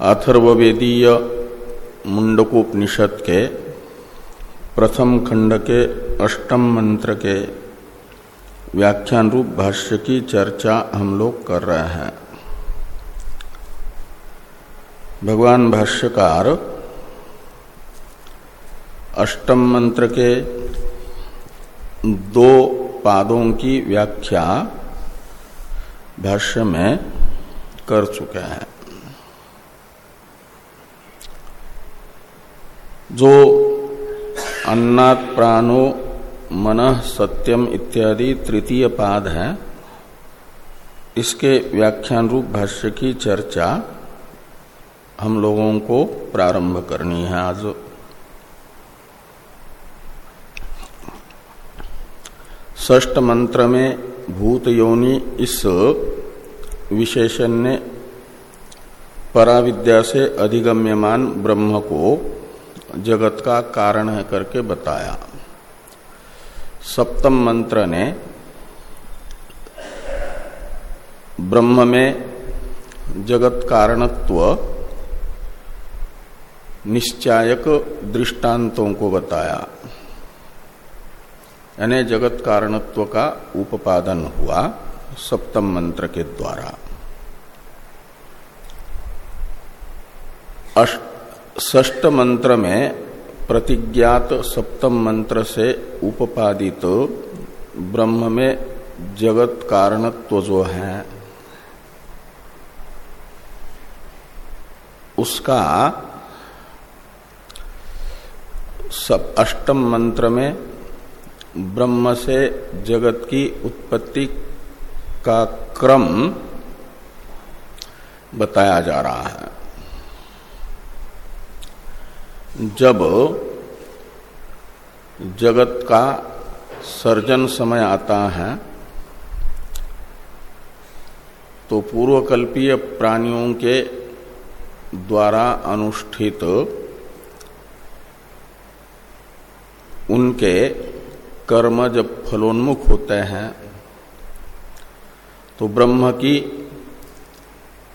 अथर्वेदीय मुंडकोपनिषद के प्रथम खंड के अष्टम मंत्र के व्याख्यान रूप भाष्य की चर्चा हम लोग कर रहे हैं। भगवान भाष्यकार, अष्टम मंत्र के दो पादों की व्याख्या भाष्य में कर चुके हैं। जो अन्नात प्राणो मन सत्यम इत्यादि तृतीय पाद है, इसके व्याख्यान रूप भाष्य की चर्चा हम लोगों को प्रारंभ करनी है आज। ष्ट मंत्र में भूत योनि इस विशेषण ने पराविद्या से अधिगम्यमान ब्रह्म को जगत का कारण है करके बताया। सप्तम मंत्र ने, ब्रह्म में जगत कारणत्व निश्चायक दृष्टांतों को बताया। यानी जगत कारणत्व का उपादन हुआ सप्तम मंत्र के द्वारा। ष्ट मंत्र में प्रतिज्ञात सप्तम मंत्र से उपपादित ब्रह्म में जगत कारणत्व जो है। उसका सब अष्टम मंत्र में ब्रह्म से जगत की उत्पत्ति का क्रम बताया जा रहा है। जब जगत का सर्जन समय आता है तो पूर्वकल्पीय प्राणियों के द्वारा अनुष्ठित उनके कर्म जब फलोन्मुख होते हैं तो ब्रह्म की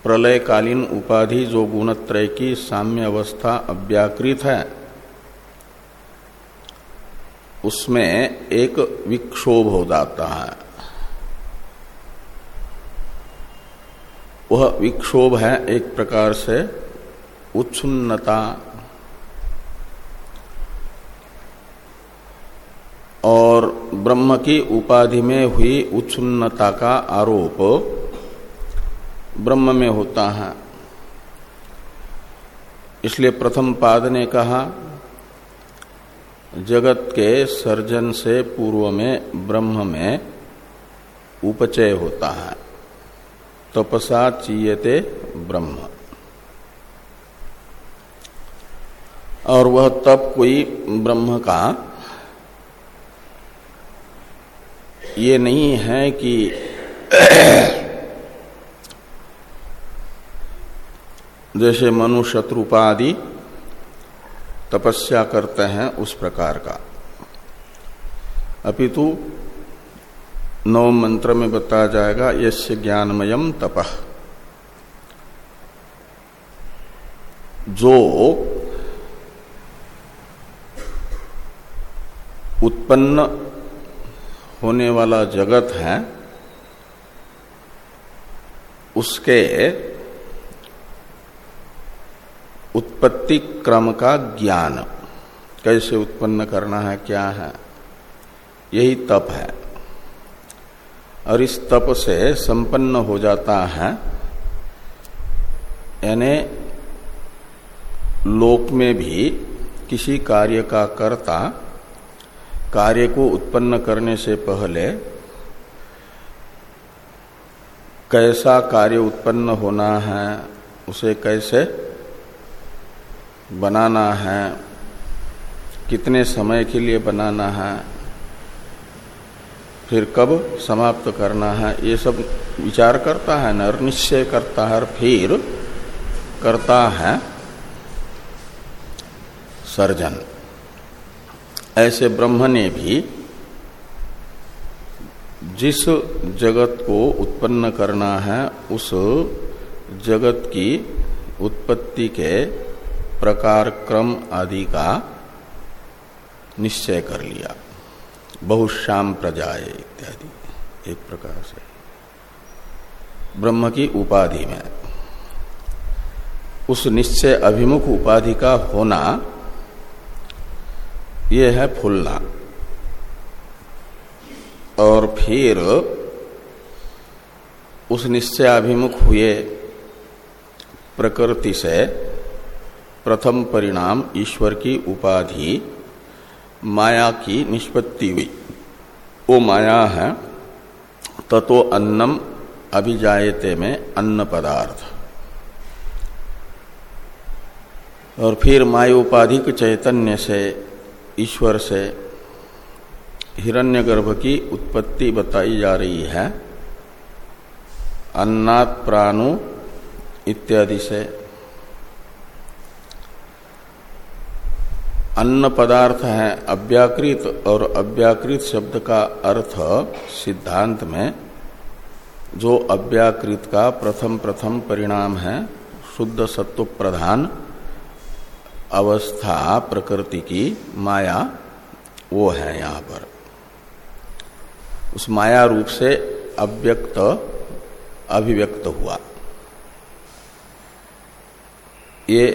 प्रलयकालीन उपाधि जो गुणत्रय की साम्य अवस्था अव्याकृत है, उसमें एक विक्षोभ हो जाता है। वह विक्षोभ है एक प्रकार से उच्छुन्नता और ब्रह्म की उपाधि में हुई उच्छुन्नता का आरोप। ब्रह्म में होता है। इसलिए प्रथम पाद ने कहा, जगत के सर्जन से पूर्व में, ब्रह्म में उपचय होता है। तपसा चीयते ब्रह्म। और वह तप कोई ब्रह्म का, ये नहीं है कि जैसे मनु शत्रुपादि तपस्या करते हैं उस प्रकार का। अपितु नव मंत्र में बताया जाएगा, यस्य ज्ञानमयम तप। जो उत्पन्न होने वाला जगत है, उसके उत्पत्ति क्रम का ज्ञान। कैसे उत्पन्न करना है, क्या है? यही तप है। और इस तप से संपन्न हो जाता है, यानी लोक में भी किसी कार्य का कर्ता कार्य को उत्पन्न करने से पहले कैसा कार्य उत्पन्न होना है, उसे कैसे बनाना है, कितने समय के लिए बनाना है, फिर कब समाप्त करना है, ये सब विचार करता है न निश्चय करता है, और फिर करता है सर्जन। ऐसे ब्रह्म ने भी जिस जगत को उत्पन्न करना है, उस जगत की उत्पत्ति के प्रकार क्रम आदि का निश्चय कर लिया। बहुश्याम प्रजाए इत्यादि, एक प्रकार से। ब्रह्म की उपाधि में। उस निश्चय अभिमुख उपाधि का होना यह है फूलना। और फिर उस निश्चय अभिमुख हुए प्रकृति से प्रथम परिणाम ईश्वर की उपाधि, माया की निष्पत्ति हुई। वो माया है, ततो अन्नम अभिजायते में अन्न पदार्थ। और फिर मायोपाधिक चैतन्य से, ईश्वर से हिरण्यगर्भ की उत्पत्ति बताई जा रही है। अन्नात प्राणु इत्यादि से अन्न पदार्थ है अव्याकृत और अव्याकृत शब्द का अर्थ सिद्धांत में जो अव्याकृत का प्रथम प्रथम परिणाम है, शुद्ध सत्व प्रधान अवस्था प्रकृति की माया, वो है यहाँ पर। उस माया रूप से अव्यक्त, अभिव्यक्त हुआ। ये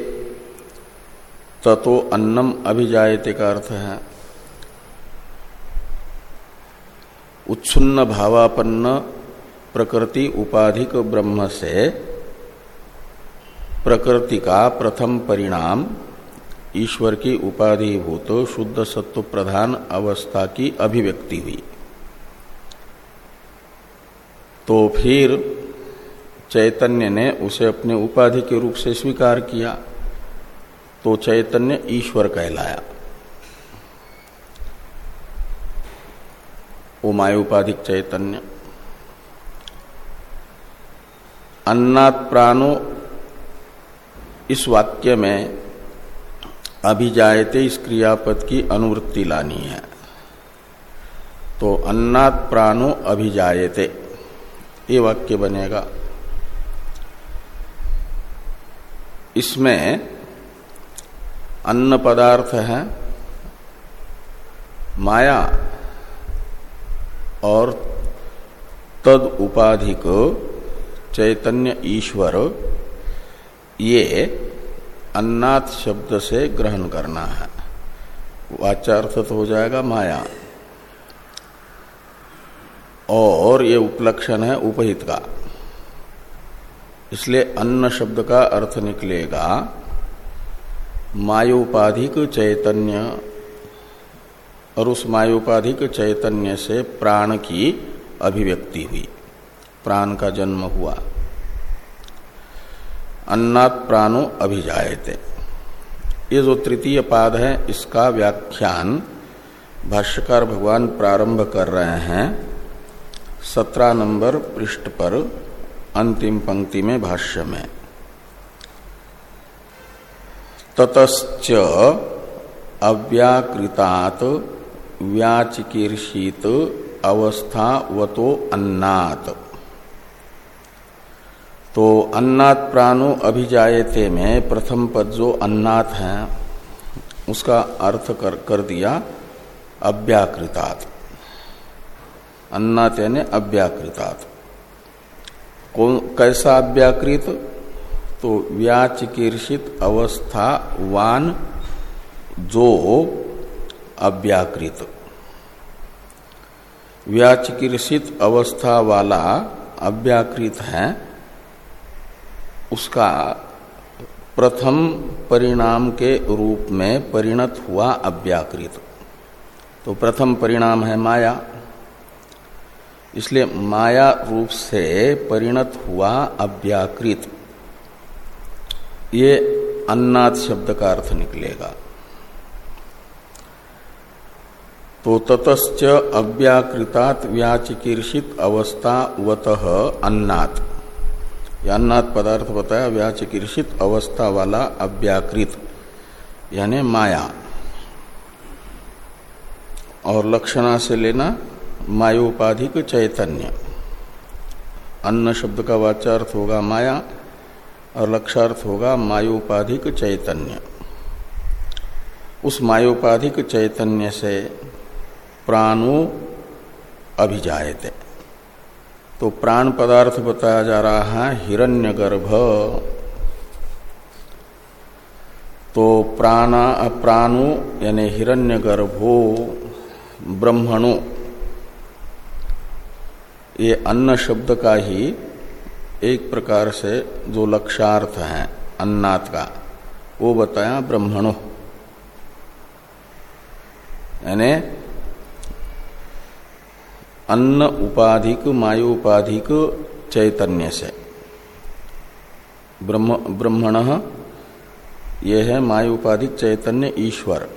ततो अन्नम अभिजायते का अर्थ है। उच्छुन्न भावापन्न प्रकृति उपाधिक ब्रह्म से प्रकृति का प्रथम परिणाम ईश्वर की उपाधिभूत शुद्ध सत्व प्रधान अवस्था की अभिव्यक्ति हुई। तो फिर चैतन्य ने उसे अपने उपाधि के रूप से स्वीकार किया। तो चैतन्य ईश्वर कहलाया। वो मायोपाधिक चैतन्य। अन्नात प्राणो, इस वाक्य में अभिजायते इस क्रियापद की अनुवृत्ति लानी है। तो अन्नात प्राणो अभिजायते, ये वाक्य बनेगा। इसमें अन्न पदार्थ है, माया और तद उपाधिक चैतन्य ईश्वर, ये अन्नाथ शब्द से ग्रहण करना है। वाचार्थ तो हो जाएगा माया। और ये उपलक्षण है उपहित का। इसलिए अन्न शब्द का अर्थ निकलेगा मायोपाधिक चैतन्य। और उस मायोपाधिक चैतन्य से प्राण की अभिव्यक्ति हुई। प्राण का जन्म हुआ। अन्नात प्राणो अभिजायते। ये जो तृतीय पाद है, इसका व्याख्यान भाष्यकार भगवान प्रारंभ कर रहे हैं। सत्रह नंबर पृष्ठ पर अंतिम पंक्ति में भाष्य में। ततश्च अव्याकृतात व्याचिकीर्षित अवस्थावतो अन्नात। तो अन्नात प्राणो अभिजायते में प्रथम पद जो अन्नात है उसका अर्थ कर, कर दिया अव्याकृतात। अन्नात यानी अव्याकृतात। कौन कैसा अव्याकृत? तो व्याचिकीर्षित अवस्था वान जो अव्याकृत। व्याचिकीर्षित अवस्था वाला अव्याकृत है, उसका प्रथम परिणाम के रूप में परिणत हुआ अव्याकृत। तो प्रथम परिणाम है माया। इसलिए माया रूप से परिणत हुआ अव्याकृत। ये अन्नाद शब्द का अर्थ निकलेगा। तो ततश्च अव्याकृतात व्याचिकीर्षित अवस्था वत अन्नात। अन्नात पदार्थ बताया, व्याचिकीर्षित अवस्था वाला अव्याकृत, यानी माया। और लक्षणा से लेना मायोपाधिक चैतन्य। अन्न शब्द का वाचार्थ होगा माया। और लक्षार्थ होगा मायोपाधिक चैतन्य। उस मायोपाधिक चैतन्य से प्राणो अभिजायते। तो प्राण पदार्थ बताया जा रहा है, हिरण्यगर्भ। तो प्राणा, प्राणो यानी हिरण्यगर्भो, ब्रह्मणो, ये अन्न शब्द का ही एक प्रकार से जो लक्षार्थ है, अन्नात का, वो बताया ब्रह्मणो। यानी, अन्न उपाधिक, मायोपाधिक, चैतन्य से। ब्रह्म, ब्रह्मण, ये है मायोपाधिक, चैतन्य, ईश्वर,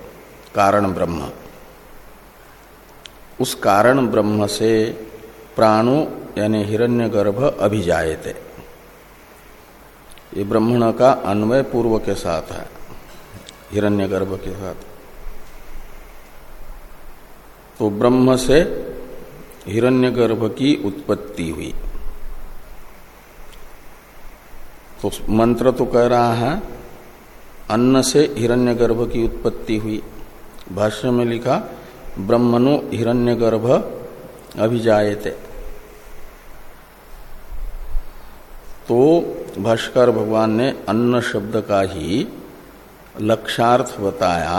कारण ब्रह्म। उस कारण ब्रह्म से प्राणो यानी हिरण्यगर्भ अभिजायते। ये ब्रह्मण का अन्वय पूर्व के साथ है, हिरण्यगर्भ के साथ। तो ब्रह्म से हिरण्यगर्भ की उत्पत्ति हुई। तो मंत्र तो कह रहा है, अन्न से हिरण्यगर्भ की उत्पत्ति हुई। भाष्य में लिखा ब्रह्मणु हिरण्यगर्भ अभिजायते। तो भाष्कर भगवान ने अन्न शब्द का ही लक्षार्थ बताया।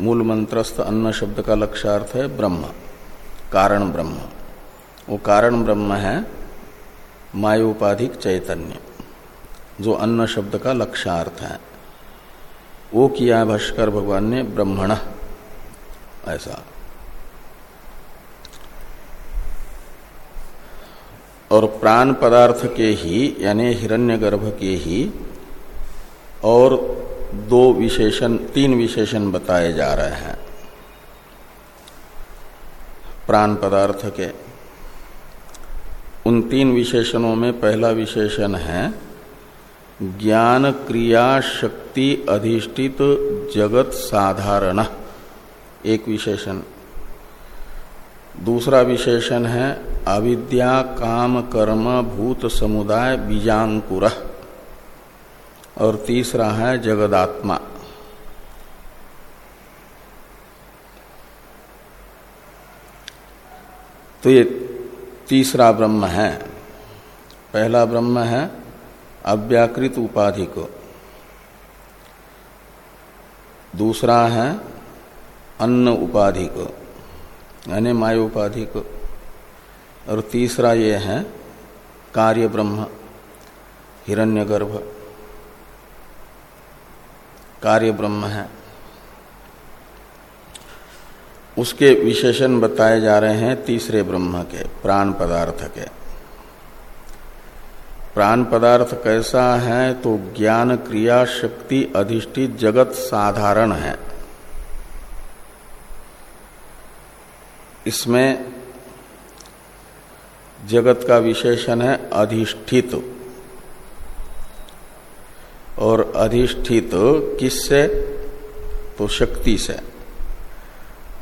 मूल मंत्रस्थ अन्न शब्द का लक्षार्थ है ब्रह्म, कारण ब्रह्म। वो कारण ब्रह्म है मायोपाधिक चैतन्य, जो अन्न शब्द का लक्षार्थ है। वो किया भाष्कर भगवान ने ब्रह्मण, ऐसा। और प्राण पदार्थ के ही, यानी हिरण्यगर्भ के ही, और दो विशेषण, तीन विशेषण बताए जा रहे हैं। प्राण पदार्थ के। उन तीन विशेषणों में पहला विशेषण है, ज्ञान क्रिया शक्ति अधिष्ठित जगत साधारण। एक विशेषण। दूसरा विशेषण है, अविद्या, काम, कर्म, भूत समुदाय, बीजाकुर। और तीसरा है, जगदात्मा। तो ये तीसरा ब्रह्म है। पहला ब्रह्म है, अव्याकृत उपाधि को। दूसरा है, अन्न उपाधि को। यानी माय उपाधि को। और तीसरा ये है कार्य ब्रह्म हिरण्यगर्भ। कार्य ब्रह्म है। उसके विशेषण बताए जा रहे हैं तीसरे ब्रह्म के, प्राण पदार्थ के। प्राण पदार्थ कैसा है तो ज्ञान, क्रिया, शक्ति, अधिष्ठित, जगत साधारण है। इसमें जगत का विशेषण है अधिष्ठित। और अधिष्ठित किससे? तो शक्ति से।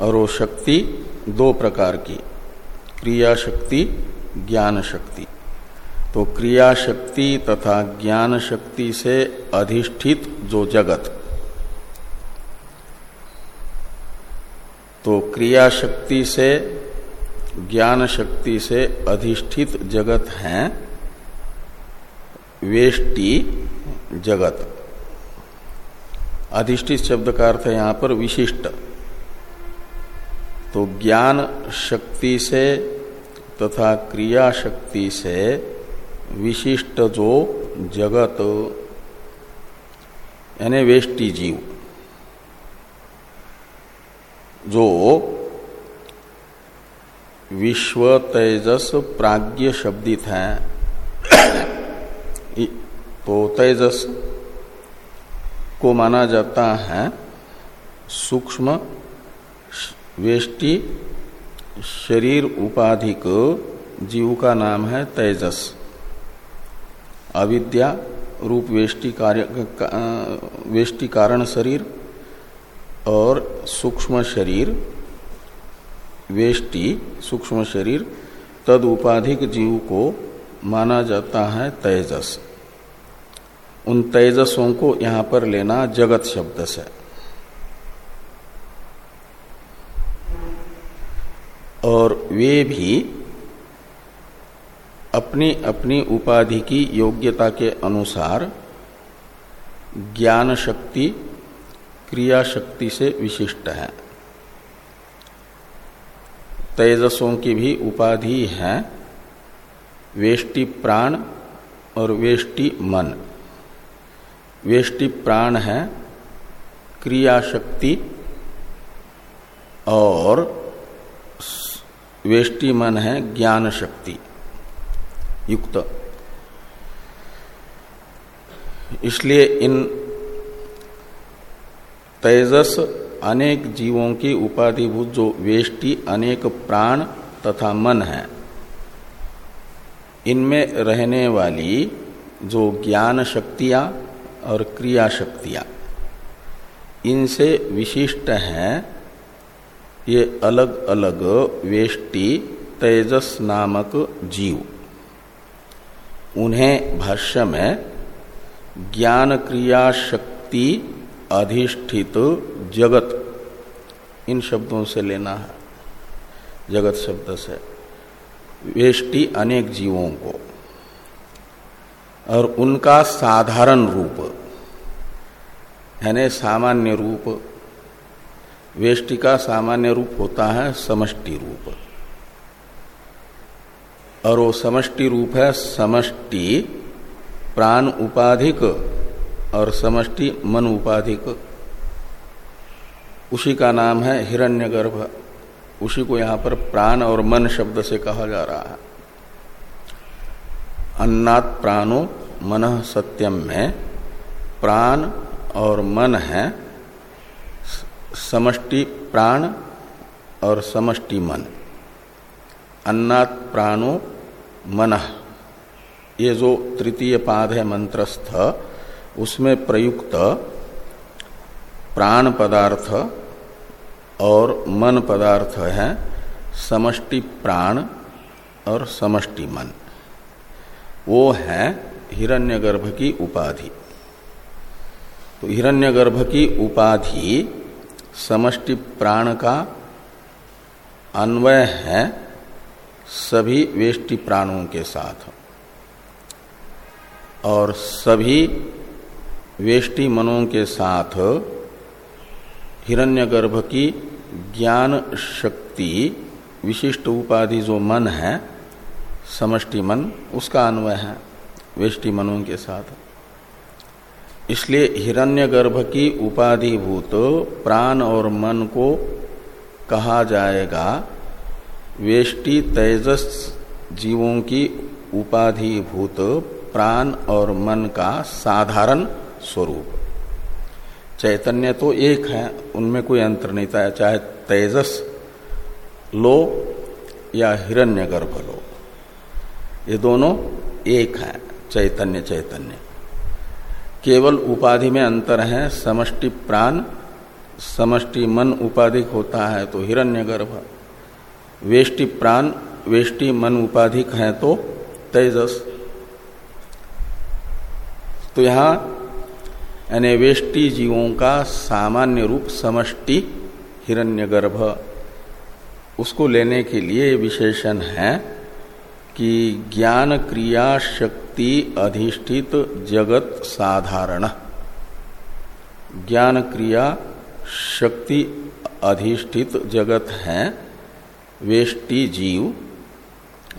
और वो शक्ति दो प्रकार की क्रिया शक्ति ज्ञान शक्ति तो क्रिया शक्ति तथा ज्ञान शक्ति से अधिष्ठित जो जगत। तो क्रिया शक्ति से ज्ञान शक्ति से अधिष्ठित जगत है, वेष्टि जगत। अधिष्ठित शब्द का अर्थ है यहाँ पर विशिष्ट। तो ज्ञान शक्ति से तथा क्रिया शक्ति से विशिष्ट जो जगत, यानी वेष्टि जीव। जो विश्व तेजस प्राज्ञ शब्दित है। तो तेजस को माना जाता है सूक्ष्म, वेष्टि, शरीर उपाधिक, जीव का नाम है तेजस। अविद्या रूप वेष्टि कार्य वेष्टि कारण शरीर और सूक्ष्म शरीर, वेष्टि, सूक्ष्म शरीर तद उपाधिक जीव को माना जाता है तेजस। उन तेजसों को यहाँ पर लेना जगत शब्द से। और वे भी अपनी अपनी उपाधि की योग्यता के अनुसार ज्ञान शक्ति क्रिया शक्ति से विशिष्ट है। तेजसों की भी उपाधि है। वेष्टि प्राण और वेष्टि मन। वेष्टि प्राण है क्रिया शक्ति और वेष्टि मन है ज्ञान शक्ति युक्त। इसलिए इन तेजस अनेक जीवों की उपाधिभूत जो वेष्टि अनेक प्राण तथा मन है। इनमें रहने वाली जो ज्ञान शक्तियाँ और क्रिया शक्तियाँ, इनसे विशिष्ट हैं। ये अलग अलग वेष्टि तेजस नामक जीव। उन्हें भाष्य में ज्ञान क्रिया शक्ति अधिष्ठित जगत। इन शब्दों से लेना है। जगत शब्द से। वेष्टि अनेक जीवों को। और उनका साधारण रूप। यानी सामान्य रूप। वेष्टि का सामान्य रूप होता है समष्टि रूप। और वो समष्टि रूप है समष्टि प्राण उपाधिक और समष्टि मन उपाधिक उसी का नाम है हिरण्यगर्भ। उसी को यहाँ पर प्राण और मन शब्द से कहा जा रहा है। अन्नात प्राणो मन सत्यम में। प्राण और मन है। समष्टि प्राण और समष्टि मन। अन्नात प्राणो मन। ये जो तृतीय पाद है मंत्रस्थ उसमें प्रयुक्त प्राण पदार्थ और मन पदार्थ है, समष्टि प्राण और समष्टि मन। वो है हिरण्यगर्भ की उपाधि। तो हिरण्यगर्भ की उपाधि समष्टि प्राण का अन्वय है सभी वेष्टि प्राणों के साथ। और सभी वेष्टि मनों के साथ हिरण्यगर्भ की ज्ञान शक्ति विशिष्ट उपाधि जो मन है, समष्टि मन, उसका अन्वय है वेष्टि मनों के साथ। इसलिए हिरण्यगर्भ की उपाधिभूत प्राण और मन को कहा जाएगा वेष्टि तेजस जीवों की उपाधिभूत प्राण और मन का साधारण स्वरूप। चैतन्य तो एक है, उनमें कोई अंतर नहीं था, चाहे तेजस लो या हिरण्यगर्भ लो। ये दोनों एक है, चैतन्य चैतन्य। केवल उपाधि में अंतर है, समष्टि प्राण, समष्टि मन उपाधिक होता है तो हिरण्यगर्भ। वेष्टि प्राण, वेष्टि मन उपाधिक है तो तेजस। तो यहाँ यानी वेष्टि जीवों का सामान्य रूप समष्टि हिरण्यगर्भ। उसको लेने के लिए विशेषण है कि ज्ञान क्रिया शक्ति अधिष्ठित जगत साधारण। ज्ञान क्रिया शक्ति अधिष्ठित जगत है, वेष्टि जीव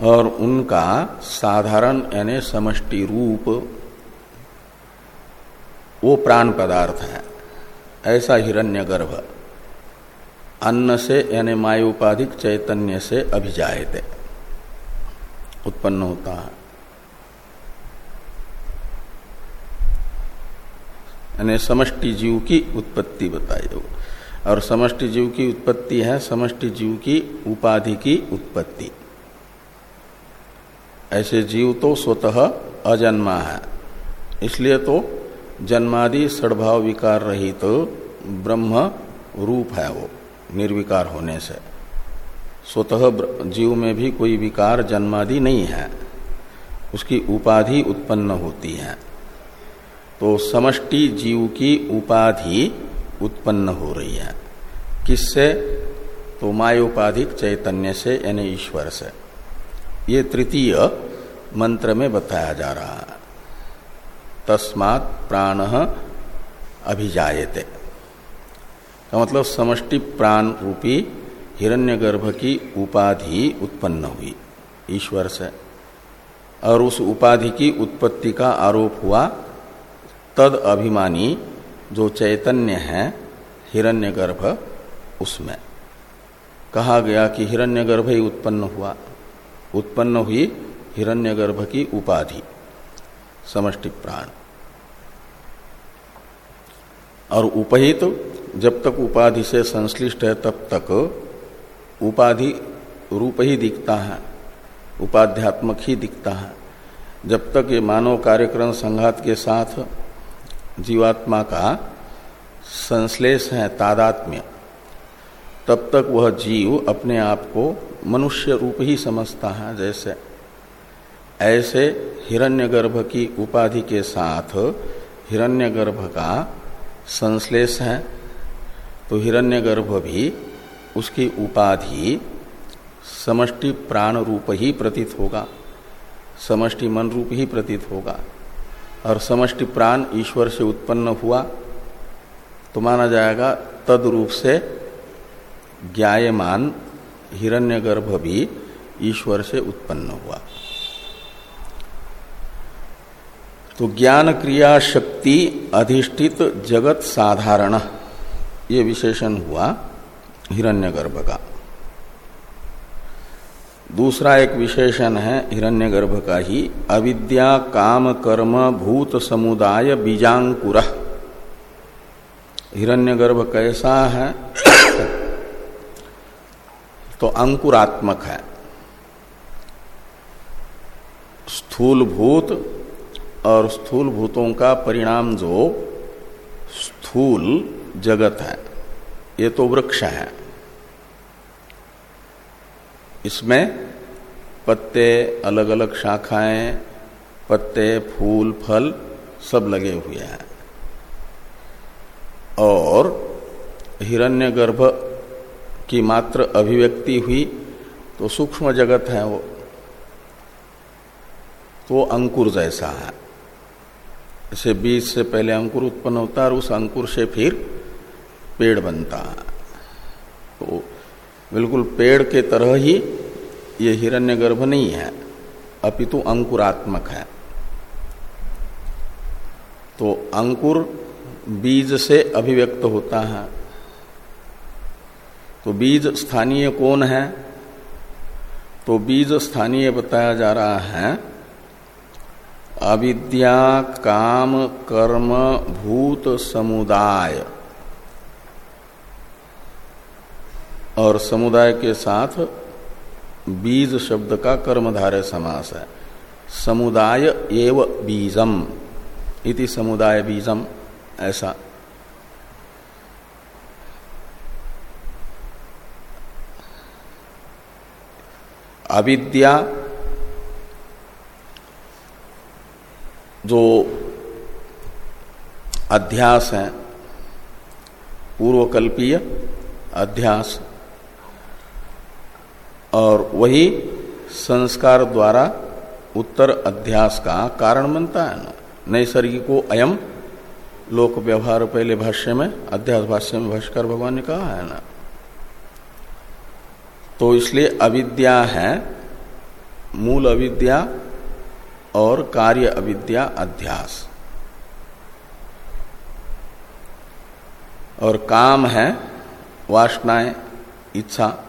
और उनका साधारण यानी समष्टि रूप वो प्राण पदार्थ है। ऐसा हिरण्यगर्भ अन्न से यानी मायुपाधिक चैतन्य से अभिजायते। उत्पन्न होता है। यानी समष्टि जीव की उत्पत्ति बताई और समष्टि जीव की उत्पत्ति है, समष्टि जीव की उपाधि की उत्पत्ति। ऐसे जीव तो स्वतः अजन्मा है, इसलिए तो जन्मादि सद्भाव विकार रहित तो ब्रह्म रूप है वो, निर्विकार होने से। स्वतः जीव में भी कोई विकार जन्मादि नहीं है। उसकी उपाधि उत्पन्न होती है। तो समष्टि जीव की उपाधि उत्पन्न हो रही है। किससे? तो मायोपाधिक चैतन्य से, यानी ईश्वर से। ये तृतीय मंत्र में बताया जा रहा है। तस्मात् प्राण अभिजायते। का मतलब समष्टि प्राण रूपी हिरण्यगर्भ की उपाधि उत्पन्न हुई, ईश्वर से। और उस उपाधि की उत्पत्ति का आरोप हुआ, तद अभिमानी जो चैतन्य है हिरण्यगर्भ, उसमें। कहा गया कि हिरण्यगर्भ ही उत्पन्न हुआ, उत्पन्न हुई हिरण्यगर्भ की उपाधि। समष्टि प्राण। और उपहित तो जब तक उपाधि से संश्लिष्ट है, तब तक उपाधि रूप ही दिखता है, उपाध्यात्मक ही दिखता है। जब तक ये मानव कार्यक्रम संघात के साथ जीवात्मा का संश्लेष है, तादात्म्य, तब तक वह जीव अपने आप को मनुष्य रूप ही समझता है, जैसे ऐसे हिरण्यगर्भ की उपाधि के साथ हिरण्यगर्भ का संश्लेष है। तो हिरण्यगर्भ भी उसकी उपाधि समष्टि प्राण रूप ही प्रतीत होगा। समष्टि मन रूप ही प्रतीत होगा। और समष्टि प्राण ईश्वर से उत्पन्न हुआ तो माना जाएगा तद रूप से ज्ञायमान हिरण्यगर्भ भी ईश्वर से उत्पन्न हुआ। तो ज्ञान क्रिया शक्ति अधिष्ठित जगत साधारण। ये विशेषण हुआ हिरण्यगर्भ का। दूसरा एक विशेषण है हिरण्यगर्भ का ही, अविद्या, काम, कर्म, भूत, समुदाय, बीजांकुर। हिरण्यगर्भ कैसा है? तो अंकुरात्मक है। स्थूल भूत और स्थूल भूतों का परिणाम जो स्थूल जगत है, ये तो वृक्ष है। इसमें पत्ते अलग अलग शाखाएँ, पत्ते, फूल, फल सब लगे हुए हैं। और हिरण्यगर्भ की मात्र अभिव्यक्ति हुई तो सूक्ष्म जगत है वो तो अंकुर जैसा है। इसे बीज से पहले अंकुर उत्पन्न होता है और उस अंकुर से फिर पेड़ बनता है। तो बिल्कुल पेड़ के तरह ही ये हिरण्यगर्भ नहीं है, अपितु अंकुरात्मक है। तो अंकुर बीज से अभिव्यक्त होता है। तो बीज स्थानीय कौन है? तो बीज स्थानीय बताया जा रहा है अविद्या, काम, कर्म, भूत, समुदाय। और समुदाय के साथ बीज शब्द का कर्मधारय समास है। समुदाय एव बीजम, इति समुदाय बीजम, ऐसा। अविद्या जो अध्यास है, पूर्वकल्पीय अध्यास, और वही संस्कार द्वारा उत्तर अध्यास का कारण बनता है ना। नैसर्गिको अयम लोक व्यवहार पहले भाष्य में, अध्यास भाष्य में भाष्कर भगवान ने कहा है ना। तो इसलिए अविद्या है, मूल अविद्या और कार्य अविद्या अध्यास। और काम है वासनाएँ, इच्छा।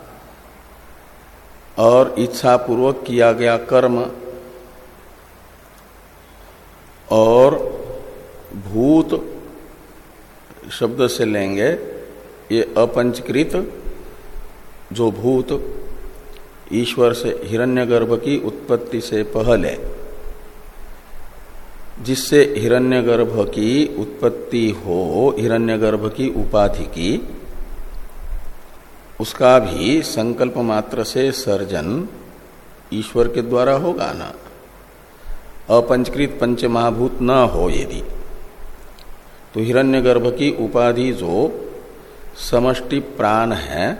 और इच्छा पूर्वक किया गया कर्म। और भूत शब्द से लेंगे, ये अपंचकृत, जो भूत ईश्वर से हिरण्यगर्भ की उत्पत्ति से पहले। जिससे हिरण्यगर्भ की उत्पत्ति हो, हिरण्यगर्भ की उपाधि की, उसका भी संकल्प मात्र से सर्जन ईश्वर के द्वारा होगा ना। अपंचकृत पंच महाभूत न हो यदि तो हिरण्यगर्भ की उपाधि जो समष्टि प्राण है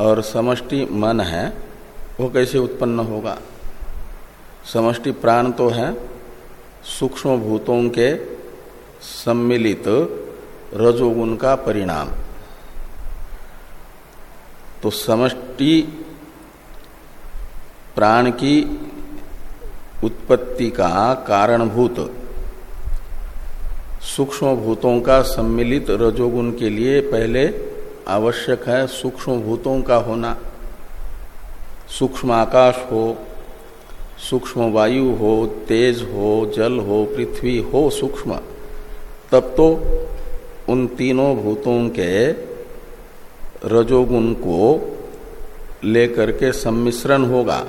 और समष्टि मन है, वो कैसे उत्पन्न होगा? समष्टि प्राण तो है सूक्ष्म भूतों के सम्मिलित रजोगुण का परिणाम। तो समष्टि प्राण की उत्पत्ति का कारणभूत। सूक्ष्म भूतों का सम्मिलित रजोगुण के लिए पहले आवश्यक है सूक्ष्म भूतों का होना। सूक्ष्म आकाश हो सूक्ष्म वायु हो, तेज हो, जल हो, पृथ्वी हो, सूक्ष्म। तब तो उन तीनों भूतों के रजोगुण को लेकर के सम्मिश्रण होगा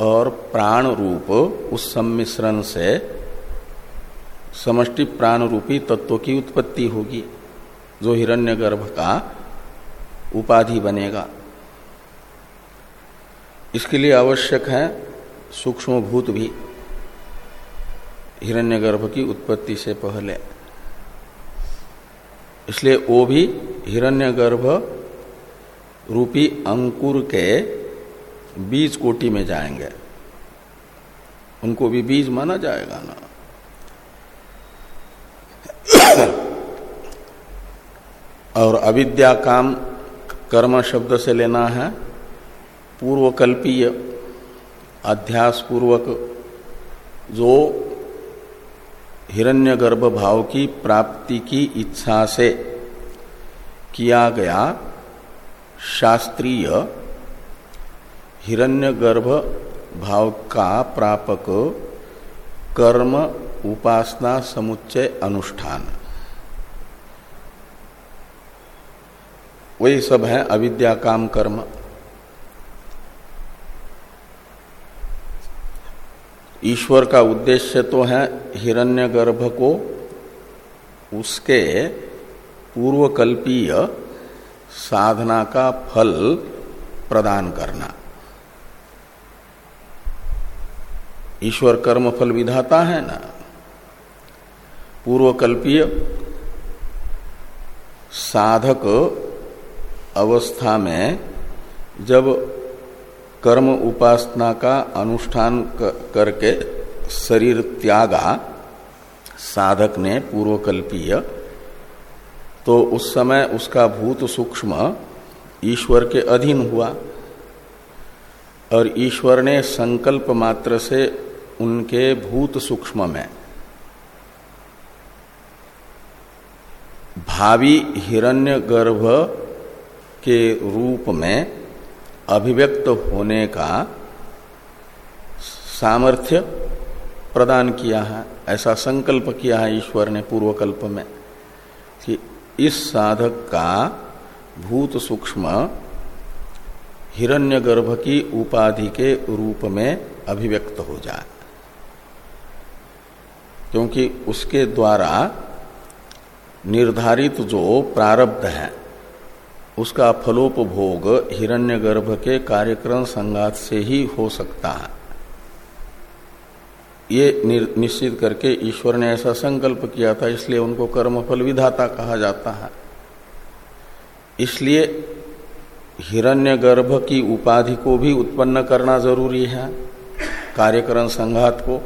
और प्राण रूप उस सम्मिश्रण से समष्टि प्राण रूपी तत्व की उत्पत्ति होगी, जो हिरण्यगर्भ का उपाधि बनेगा। इसके लिए आवश्यक है सूक्ष्म भूत भी। हिरण्यगर्भ की उत्पत्ति से पहले। इसलिए वो भी हिरण्यगर्भ रूपी अंकुर के बीज कोटि में जाएँगे। उनको भी बीज माना जाएगा ना। और अविद्या काम कर्म शब्द से लेना है। पूर्वकल्पीय अध्यास पूर्वक जो हिरण्यगर्भ भाव की प्राप्ति की इच्छा से किया गया शास्त्रीय हिरण्यगर्भ भाव का प्रापक कर्म उपासना समुच्चय अनुष्ठान। वही सब है अविद्या काम कर्म। ईश्वर का उद्देश्य तो है हिरण्यगर्भ को उसके पूर्वकल्पीय साधना का फल प्रदान करना। ईश्वर कर्म फल विधाता है ना? पूर्वकल्पीय साधक अवस्था में जब कर्म उपासना का अनुष्ठान करके शरीर त्यागा, साधक ने पूर्वकल्पीय तो उस समय उसका भूत सूक्ष्म ईश्वर के अधीन हुआ। और ईश्वर ने संकल्प मात्र से उनके भूत सूक्ष्म में भावी हिरण्यगर्भ के रूप में अभिव्यक्त होने का सामर्थ्य प्रदान किया है, ऐसा संकल्प किया है ईश्वर ने पूर्वकल्प में कि इस साधक का भूत सूक्ष्म हिरण्यगर्भ की उपाधि के रूप में अभिव्यक्त हो जाए। क्योंकि उसके द्वारा निर्धारित जो प्रारब्ध है उसका फलोपभोग हिरण्यगर्भ के कार्यक्रम संगात से ही हो सकता है। ये निश्चित करके ईश्वर ने ऐसा संकल्प किया था, इसलिए उनको कर्मफल विधाता कहा जाता है। इसलिए हिरण्यगर्भ की उपाधि को भी उत्पन्न करना ज़रूरी है, कार्यक्रम संघात को।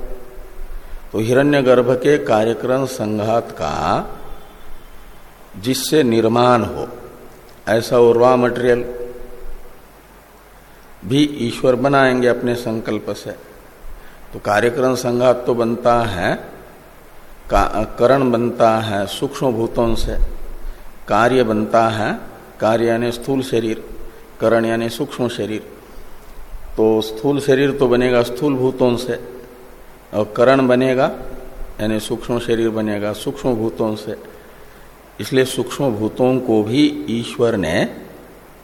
तो हिरण्यगर्भ के कार्यक्रम संघात का जिससे निर्माण हो ऐसा वो रॉ मटेरियल भी ईश्वर बनाएँगे अपने संकल्प से। तो कार्यक्रम संघात तो बनता है करण बनता है सूक्ष्म भूतों से। कार्य बनता है, कार्य यानी स्थूल शरीर, करण यानी सूक्ष्म शरीर। तो स्थूल शरीर तो बनेगा स्थूल भूतों से, और करण बनेगा यानी सूक्ष्म शरीर बनेगा सूक्ष्म भूतों से। इसलिए सूक्ष्म भूतों को भी ईश्वर ने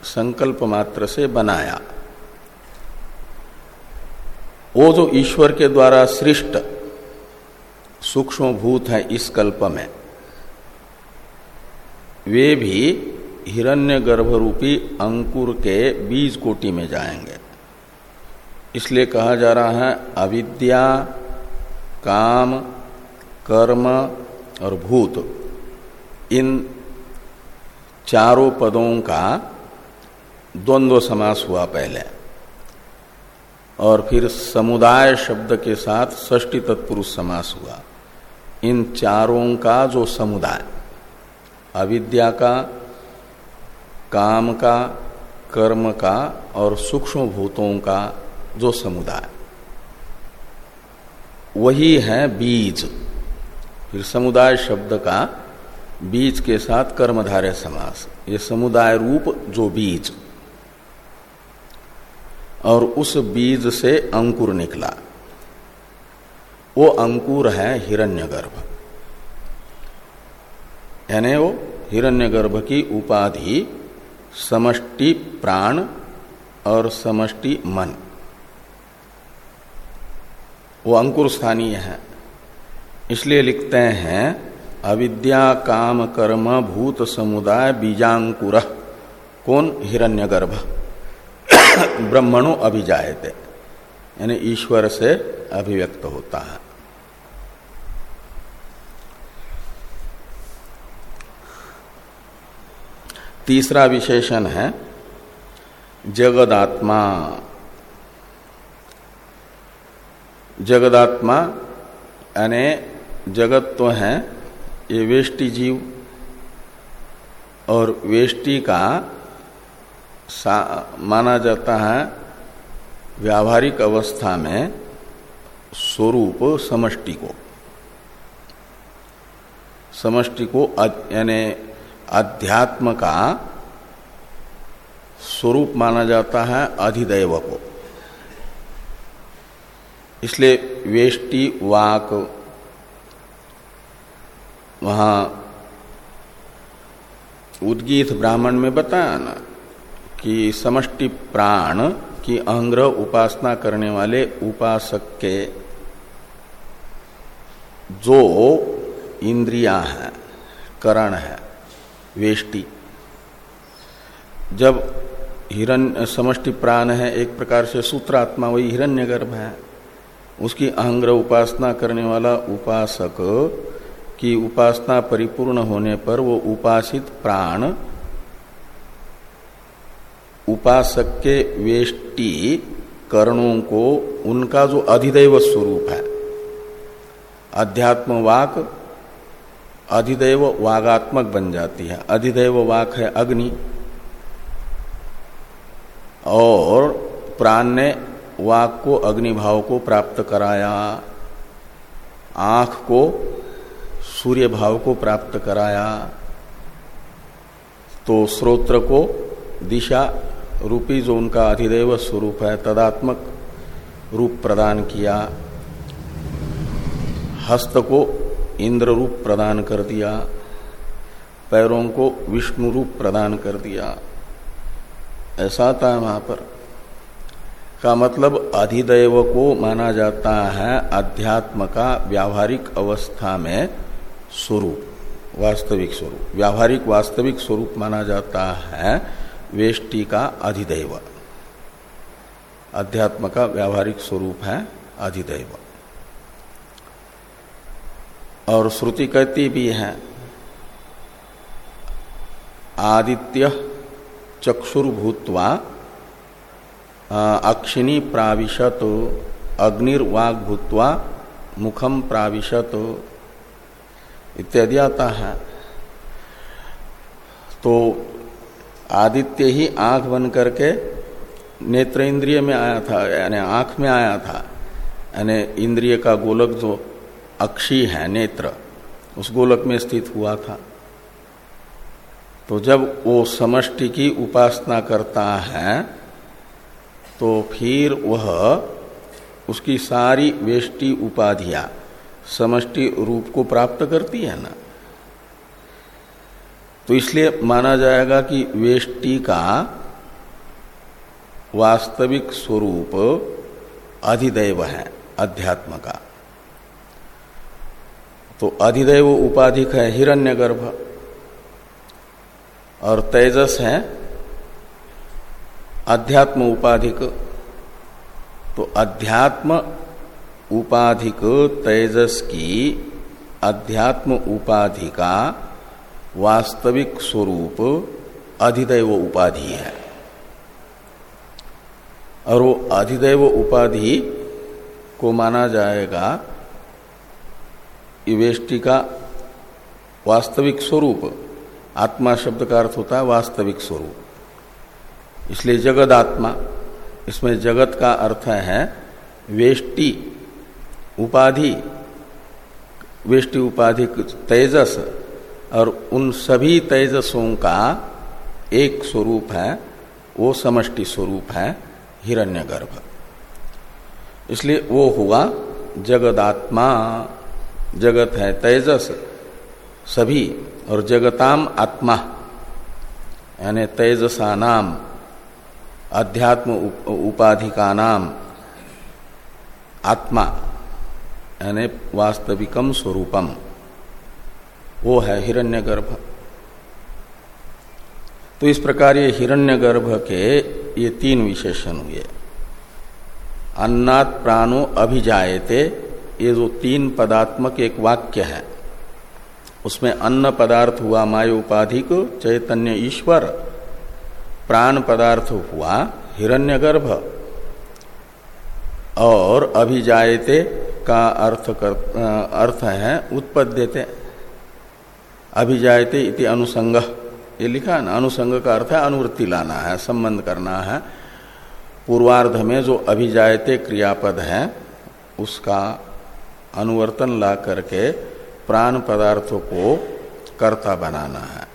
संकल्प मात्र से बनाया। वो जो ईश्वर के द्वारा सृष्ट सूक्ष्म भूत है इस कल्प में, वे भी हिरण्य गर्भ रूपी अंकुर के बीज कोटि में जाएँगे। इसलिए कहा जा रहा है, अविद्या, काम, कर्म और भूत इन चारों पदों का द्वंद्व समास हुआ पहले। और फिर समुदाय शब्द के साथ षष्टी तत्पुरुष समास हुआ। इन चारों का जो समुदाय, अविद्या का, काम का, कर्म का और सूक्ष्म भूतों का जो समुदाय, वही है बीज। फिर समुदाय शब्द का बीज के साथ कर्मधारय समास, ये समुदाय रूप जो बीज। और उस बीज से अंकुर निकला। वो अंकुर है हिरण्यगर्भ। यानी वो हिरण्यगर्भ की उपाधि, समष्टि प्राण और समष्टि मन। वो अंकुर स्थानीय है। इसलिए लिखते हैं अविद्या काम कर्म भूत समुदाय बीजाकुर। कौन? हिरण्यगर्भ। ब्रह्मणो अभिजायते। यानी ईश्वर से अभिव्यक्त होता है। तीसरा विशेषण है, जगदात्मा। जगदात्मा, यानी जगत तो है ये वेष्टि जीव और वेष्टि का माना जाता है व्यावहारिक अवस्था में स्वरूप समष्टि को। समष्टि को यानी अध्यात्म का स्वरूप माना जाता है अधिदैव को। इसलिए वेष्टि, वाक वहाँ उद्गीत ब्राह्मण में बताया ना कि समष्टि प्राण की अहंग्रह उपासना करने वाले उपासक के जो इंद्रिया है, करण है, वेष्टि, जब हिरण्य समष्टि प्राण है, एक प्रकार से सूत्रात्मा, वही हिरण्यगर्भ है, उसकी अहंग्रह उपासना करने वाला उपासक की उपासना परिपूर्ण होने पर वो उपासित प्राण उपासक के वेष्टि कर्णों को उनका जो अधिदैव स्वरूप है। अध्यात्म वाक अधिदैव वागात्मक बन जाती है। अधिदैव वाक है अग्नि। और प्राण ने वाक को अग्निभाव को प्राप्त कराया। आँख को सूर्य भाव को प्राप्त कराया तो स्रोत्र को दिशा रूपी जो उनका अधिदेव स्वरूप है, तदात्मक रूप प्रदान किया, हस्त को इंद्र रूप प्रदान कर दिया, पैरों को विष्णु रूप प्रदान कर दिया। ऐसा था वहाँ पर। का मतलब अधिदैव को माना जाता है अध्यात्म का व्यावहारिक अवस्था में स्वरूप, वास्तविक स्वरूप, व्यावहारिक वास्तविक स्वरूप माना जाता है, वेष्टि का अधिदैव। अध्यात्म का व्यावहारिक स्वरूप है अधिदैव। और श्रुति कहती भी है, आदित्य चक्षुर्भूतवा अक्षिणी प्राविशत अग्निर्वाग भूतवा मुखम प्राविशत इत्यादि आता है। तो आदित्य ही आँख बन करके नेत्र इंद्रिय में आया था, यानी आँख में आया था। यानी इंद्रिय का गोलक जो अक्षी है, नेत्र, उस गोलक में स्थित हुआ था। तो जब वो समष्टि की उपासना करता है तो फिर वह उसकी सारी वेष्टि उपाधियाँ समष्टि रूप को प्राप्त करती है ना? तो इसलिए माना जाएगा कि वेष्टि का वास्तविक स्वरूप अधिदैव है, अध्यात्म का। तो अधिदैव उपाधिक है हिरण्यगर्भ, और तेजस है अध्यात्म उपाधिक। तो अध्यात्म उपाधिक तेजस की अध्यात्म उपाधि का वास्तविक स्वरूप अधिदैव उपाधि है। और वो अधिदैव उपाधि को माना जाएगा वेष्टि का वास्तविक स्वरूप। आत्मा शब्द का अर्थ होता है वास्तविक स्वरूप। इसलिए जगद आत्मा इसमें जगत का अर्थ है वेष्टि। उपाधि, वेष्टि उपाधि तेजस, और उन सभी तेजसों का एक स्वरूप है, वो समष्टि स्वरूप है, हिरण्यगर्भ। इसलिए वो हुआ जगदात्मा। जगत है तेजस, सभी, और जगताम आत्मा, यानी तेजसा नाम, अध्यात्म उपाधि का नाम, आत्मा। यानी वास्तविकम स्वरूपम। वो है हिरण्यगर्भ। तो इस प्रकार ये हिरण्यगर्भ के ये तीन विशेषण हुए। अन्नात प्राणो अभिजायते, ये जो तीन पदात्मक एक वाक्य है, उसमें अन्न पदार्थ हुआ माय उपाधिक, चैतन्य ईश्वर। प्राण पदार्थ हुआ हिरण्यगर्भ। और अभिजायते का अर्थ कर अर्थ है उत्पद्यते, अभिजायते इति अनुसंग। ये लिखा है ना, अनुसंग का अर्थ है अनुवृत्ति लाना है, संबंध करना है। पूर्वार्ध में जो अभिजायते क्रियापद है, उसका अनुवर्तन ला करके प्राण पदार्थों को कर्ता बनाना है।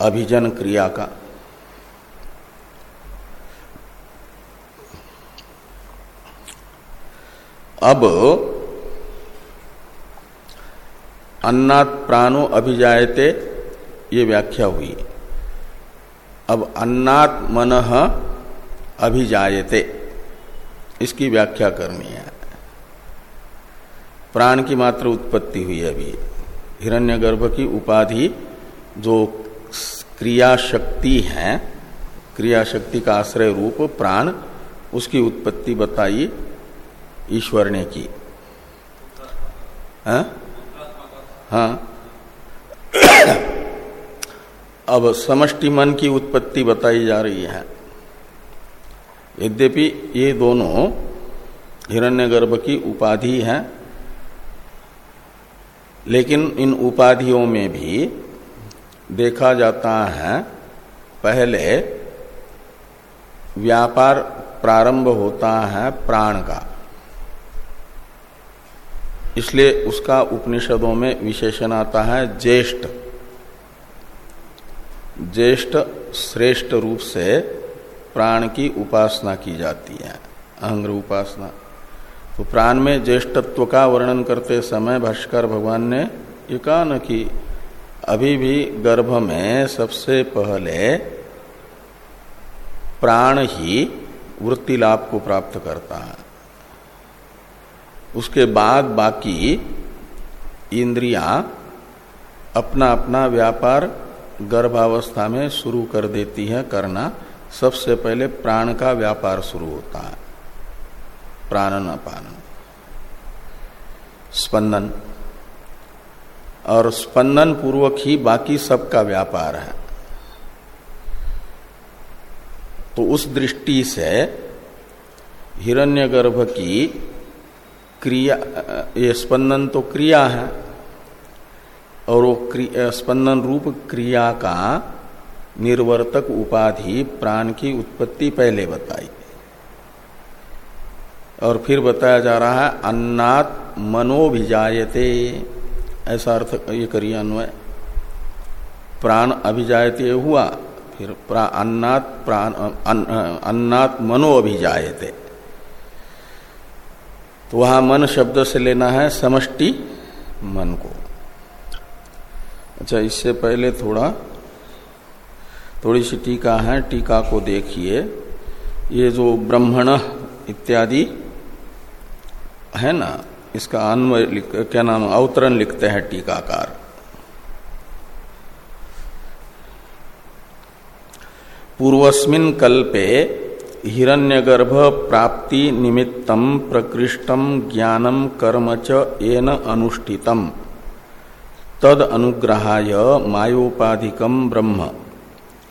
अभिजन क्रिया का। अब अन्नात प्राणो अभिजायते, ये व्याख्या हुई। अब अन्नात मन अभिजायते, इसकी व्याख्या करनी है। प्राण की मात्र उत्पत्ति हुई अभी। हिरण्यगर्भ की उपाधि जो क्रिया शक्ति है क्रिया शक्ति का आश्रय रूप प्राण, उसकी उत्पत्ति बताई ईश्वर ने की। हाँ? हाँ। अब समष्टि मन की उत्पत्ति बताई जा रही है। यद्यपि ये दोनों हिरण्यगर्भ की उपाधि है, लेकिन इन उपाधियों में भी देखा जाता है, पहले व्यापार प्रारंभ होता है प्राण का। इसलिए उसका उपनिषदों में विशेषण आता है ज्येष्ठ। ज्येष्ठ श्रेष्ठ रूप से प्राण की उपासना की जाती है, अहंग्र उपासना। तो प्राण में ज्येष्ठत्व का वर्णन करते समय भाष्कर भगवान ने ये कहा न कि, अभी भी गर्भ में सबसे पहले प्राण ही वृत्ति लाभ को प्राप्त करता है। उसके बाद बाकी इंद्रियाँ अपना अपना व्यापार गर्भावस्था में शुरू कर देती है, करना सबसे पहले प्राण का व्यापार शुरू होता है। प्राणन अपान स्पंदन। और स्पंदन पूर्वक ही बाकी सबका व्यापार है। तो उस दृष्टि से हिरण्यगर्भ की क्रिया ये स्पंदन तो क्रिया है और वो स्पंदन रूप क्रिया का निर्वर्तक उपाधि प्राण की उत्पत्ति पहले बताई। और फिर बताया जा रहा है अन्नात मनोभिजायते ऐसा अर्थ ये करिए अन्वय। प्राण अभिजायते हुआ फिर प्रा, अन्नात प्राण अन्नात मनो अभिजायते तो वहाँ मन शब्द से लेना है समष्टि मन को। अच्छा इससे पहले थोड़ा थोड़ी सी टीका है, टीका को देखिए। ये जो ब्रह्मण इत्यादि है ना, इसका अन्वय क्या नाम, अवतरण लिखते हैं टीकाकार। पूर्वस्मिन कल्पे हिरण्यगर्भ प्राप्ति निमित्तम प्रकृष्टम ज्ञानम कर्म च एन अनुष्ठितम। तद अनुग्रहाय मायोपाधिकम ब्रह्म।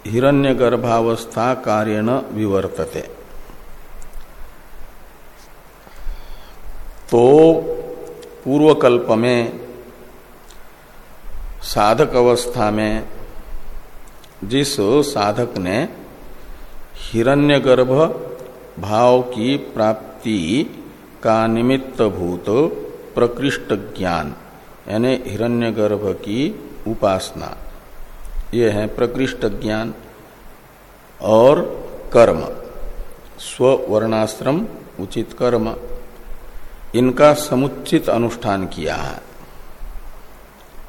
हिरण्यगर्भावस्था कार्यन विवर्तते। तो पूर्वकल्प में साधक अवस्था में जिस साधक ने हिरण्यगर्भ भाव की प्राप्ति का निमित्त भूत प्रकृष्ट ज्ञान, यानी हिरण्यगर्भ की उपासना। ये है प्रकृष्ट ज्ञान और कर्म। स्वर्णाश्रम उचित कर्म। इनका समुचित अनुष्ठान किया है।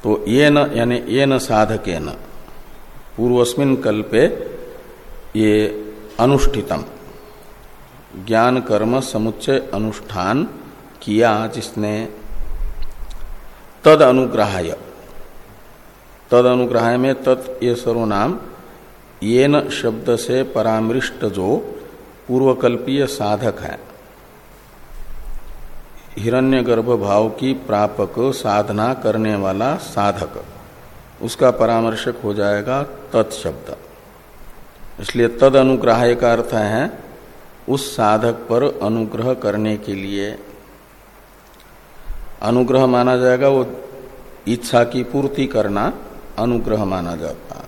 तो ये न, यानी ये न साधके न पूर्वस्मिन कल्पे ये अनुष्ठितम। ज्ञान कर्म समुच्चय अनुष्ठान किया जिसने तद अनुग्रहाय तद अनुग्रहाय में तत् ये सर्वनाम ये न शब्द से परामृष्ट जो पूर्वकल्पीय साधक है। हिरण्यगर्भ भाव की प्रापक साधना करने वाला साधक। उसका परामर्शक हो जाएगा तत्शब्द इसलिए तद अनुग्रह का अर्थ है उस साधक पर अनुग्रह करने के लिए। अनुग्रह माना जाएगा वो इच्छा की पूर्ति करना अनुग्रह माना जाता।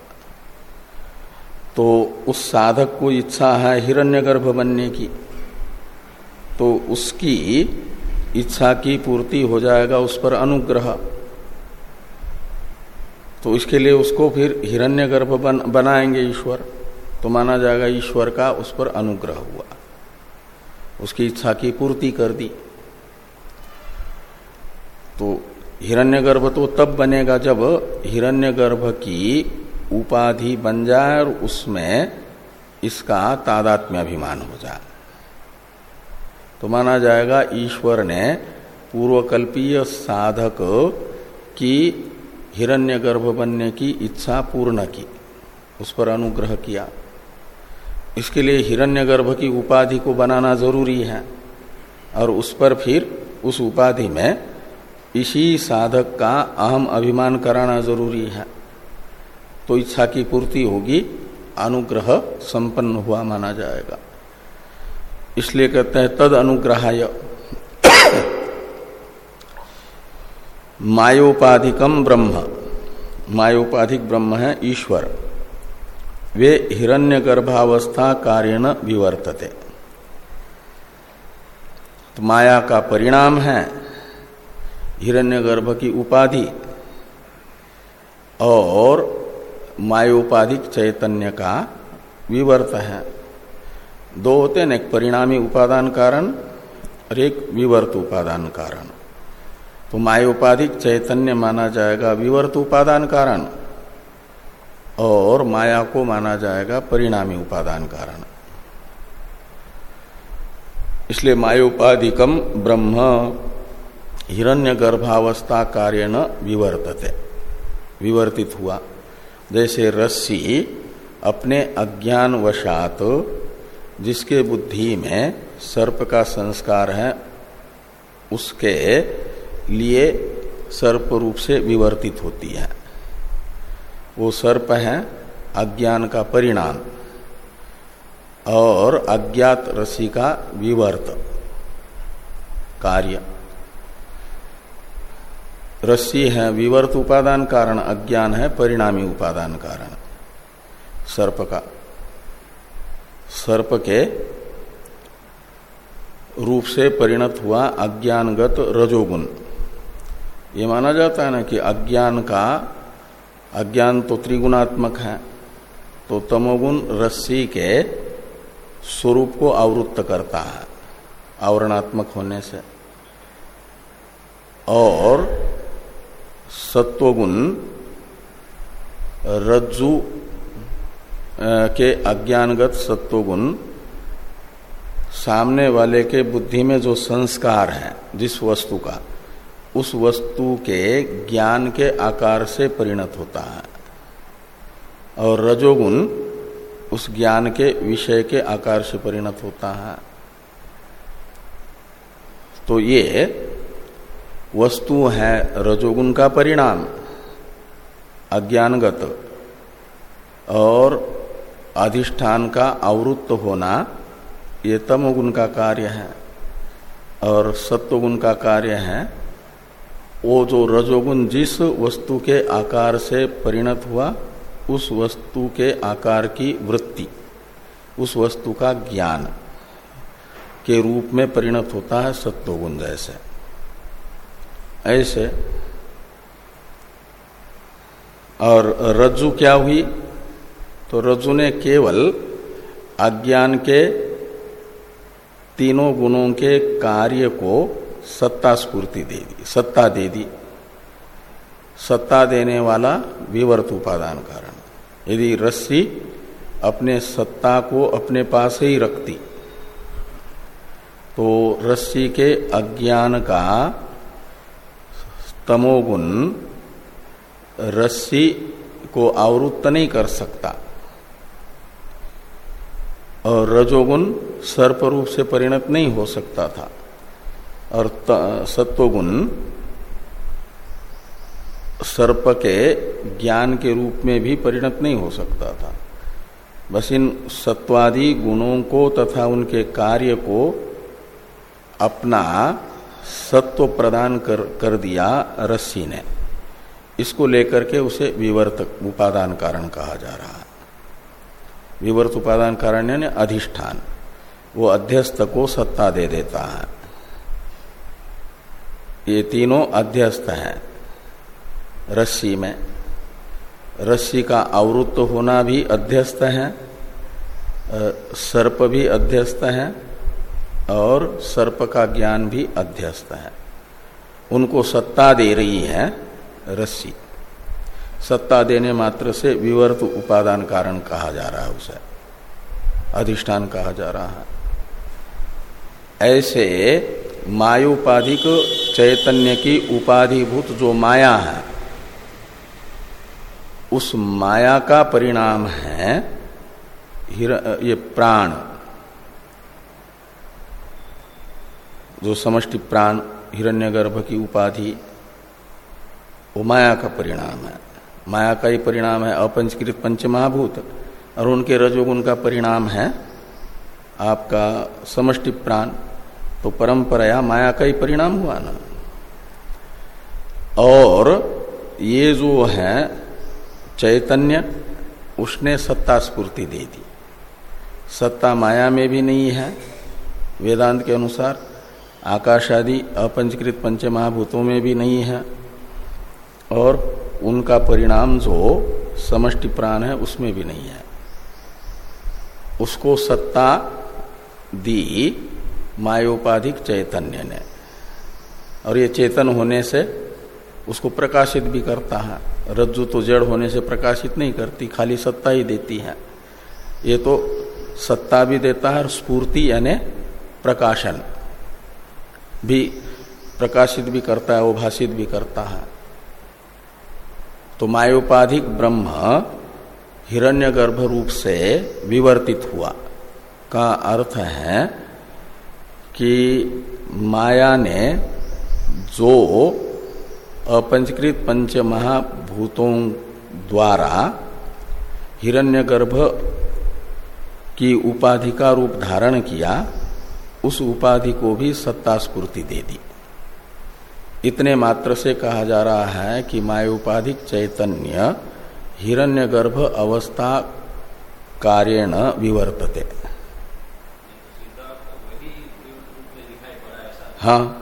तो उस साधक को इच्छा है हिरण्यगर्भ बनने की तो उसकी इच्छा की पूर्ति हो जाएगा उस पर अनुग्रह। तो इसके लिए उसको फिर हिरण्यगर्भ बन, बनाएँगे ईश्वर। तो माना जाएगा ईश्वर का उस पर अनुग्रह हुआ। उसकी इच्छा की पूर्ति कर दी। तो हिरण्यगर्भ तो तब बनेगा जब हिरण्यगर्भ की उपाधि बन जाए और उसमें इसका तादात्म्य अभिमान हो जाए। तो माना जाएगा ईश्वर ने पूर्वकल्पीय साधक की हिरण्यगर्भ बनने की इच्छा पूर्ण की, उस पर अनुग्रह किया। इसके लिए हिरण्यगर्भ की उपाधि को बनाना ज़रूरी है। और उस पर फिर उस उपाधि में इसी साधक का अहम अभिमान कराना ज़रूरी है। तो इच्छा की पूर्ति होगी, अनुग्रह संपन्न हुआ माना जाएगा। इसलिए कहते हैं, तद अनुग्रहाय। मायोपाधिकम ब्रह्म। मायोपाधिक ब्रह्म है ईश्वर। वे हिरण्य गर्भावस्था कार्यण विवर्तते। तो माया का परिणाम है, हिरण्यगर्भ की उपाधि और मायोपाधिक चैतन्य का विवर्त है। दो होते हैं, एक परिणामी उपादान कारण और एक विवर्त उपादान कारण। तो मायोपाधिक चैतन्य माना जाएगा विवर्त उपादान कारण। और माया को माना जाएगा परिणामी उपादान कारण। इसलिए मायोपाधिकम ब्रह्म हिरण्य गर्भावस्था कार्य न विवर्तते। विवर्तित हुआ। जैसे रस्सी अपने अज्ञान वशात जिसके बुद्धि में सर्प का संस्कार है, उसके लिए सर्प रूप से विवर्तित होती है। वो सर्प है, अज्ञान का परिणाम और अज्ञात रसी का विवर्त कार्य। रस्सी है विवर्त उपादान कारण, अज्ञान है परिणामी उपादान कारण। सर्प का। सर्प के रूप से परिणत हुआ अज्ञानगत रजोगुण। ये माना जाता है ना कि अज्ञान का अज्ञान तो त्रिगुणात्मक है तो तमोगुण रस्सी के स्वरूप को आवृत्त करता है, आवरणात्मक होने से। और सत्वगुण रज्जु के अज्ञानगत सत्वगुण सामने वाले के बुद्धि में जो संस्कार है, जिस वस्तु का उस वस्तु के ज्ञान के आकार से परिणत होता है। और रजोगुण उस ज्ञान के विषय के आकार से परिणत होता है। तो ये वस्तु है रजोगुण का परिणाम, अज्ञानगत, और अधिष्ठान का आवृत्त होना ये तमोगुण का कार्य है, और सत्वगुण का कार्य है वो जो रजोगुण जिस वस्तु के आकार से परिणत हुआ, उस वस्तु के आकार की वृत्ति, उस वस्तु का ज्ञान के रूप में परिणत होता है सत्वगुण जैसे। ऐसे और रज्जु क्या हुई? तो रज्जु ने केवल अज्ञान के तीनों गुणों के कार्य को सत्ता स्फूर्ति दे दी, सत्ता दे दी। सत्ता देने वाला विवर्त उपादान कारण। यदि रस्सी अपने सत्ता को अपने पास ही रखती तो रस्सी के अज्ञान का तमोगुण रस्सी को आवृत्त नहीं कर सकता। और रजोगुण सर्प रूप से परिणत नहीं हो सकता था। और सत्वगुण सर्प के ज्ञान के रूप में भी परिणत नहीं हो सकता था। बस इन सत्वादि गुणों को तथा उनके कार्य को अपना सत्व प्रदान कर, कर दिया रस्सी ने। इसको लेकर के उसे विवर्तक उपादान कारण कहा जा रहा है। विवर्त उपादान कारण यानी अधिष्ठान। वो अध्यस्त को सत्ता दे देता है। ये तीनों अध्यस्त हैं। रस्सी में। रस्सी का आवृत्त होना भी अध्यस्त है सर्प भी अध्यस्त है और सर्प का ज्ञान भी अध्यस्त है। उनको सत्ता दे रही है रस्सी। सत्ता देने मात्र से विवर्त उपादान कारण कहा जा रहा है उसे। अधिष्ठान कहा जा रहा है। ऐसे मायोपाधिक चैतन्य की उपाधिभूत जो माया है, उस माया का परिणाम है ये प्राण। जो समष्टि प्राण, हिरण्यगर्भ की उपाधि, वो माया का परिणाम है। माया का ही परिणाम है अपंचकृत पंच महाभूत और उनके रजोगुण का परिणाम है आपका समष्टि प्राण तो परंपराया माया का ही परिणाम हुआ ना। और ये जो है, चैतन्य, उसने सत्ता स्फूर्ति दे दी। सत्ता माया में भी नहीं है, वेदांत के अनुसार। आकाश आदि अपंचकृत पंच महाभूतों में भी नहीं है। और उनका परिणाम जो समष्टि प्राण है, उसमें भी नहीं है। उसको सत्ता दी मायोपाधिक चैतन्य ने। और ये चेतन होने से उसको प्रकाशित भी करता है। रज्जु तो जड़ होने से प्रकाशित नहीं करती, खाली सत्ता ही देती है। ये तो सत्ता भी देता है और स्फूर्ति यानी प्रकाशन भी प्रकाशित भी करता है वो भाषित भी करता है। तो मायोपाधिक ब्रह्म हिरण्यगर्भ रूप से विवर्तित हुआ। का अर्थ है कि माया ने जो अपंचकृत पंच महाभूतों द्वारा हिरण्यगर्भ की उपाधि का रूप धारण किया, उस उपाधि को भी सत्ता स्फूर्ति दे दी। इतने मात्र से कहा जा रहा है कि मायोपाधिक चैतन्य हिरण्यगर्भ अवस्था कार्यण विवर्तते। हाँ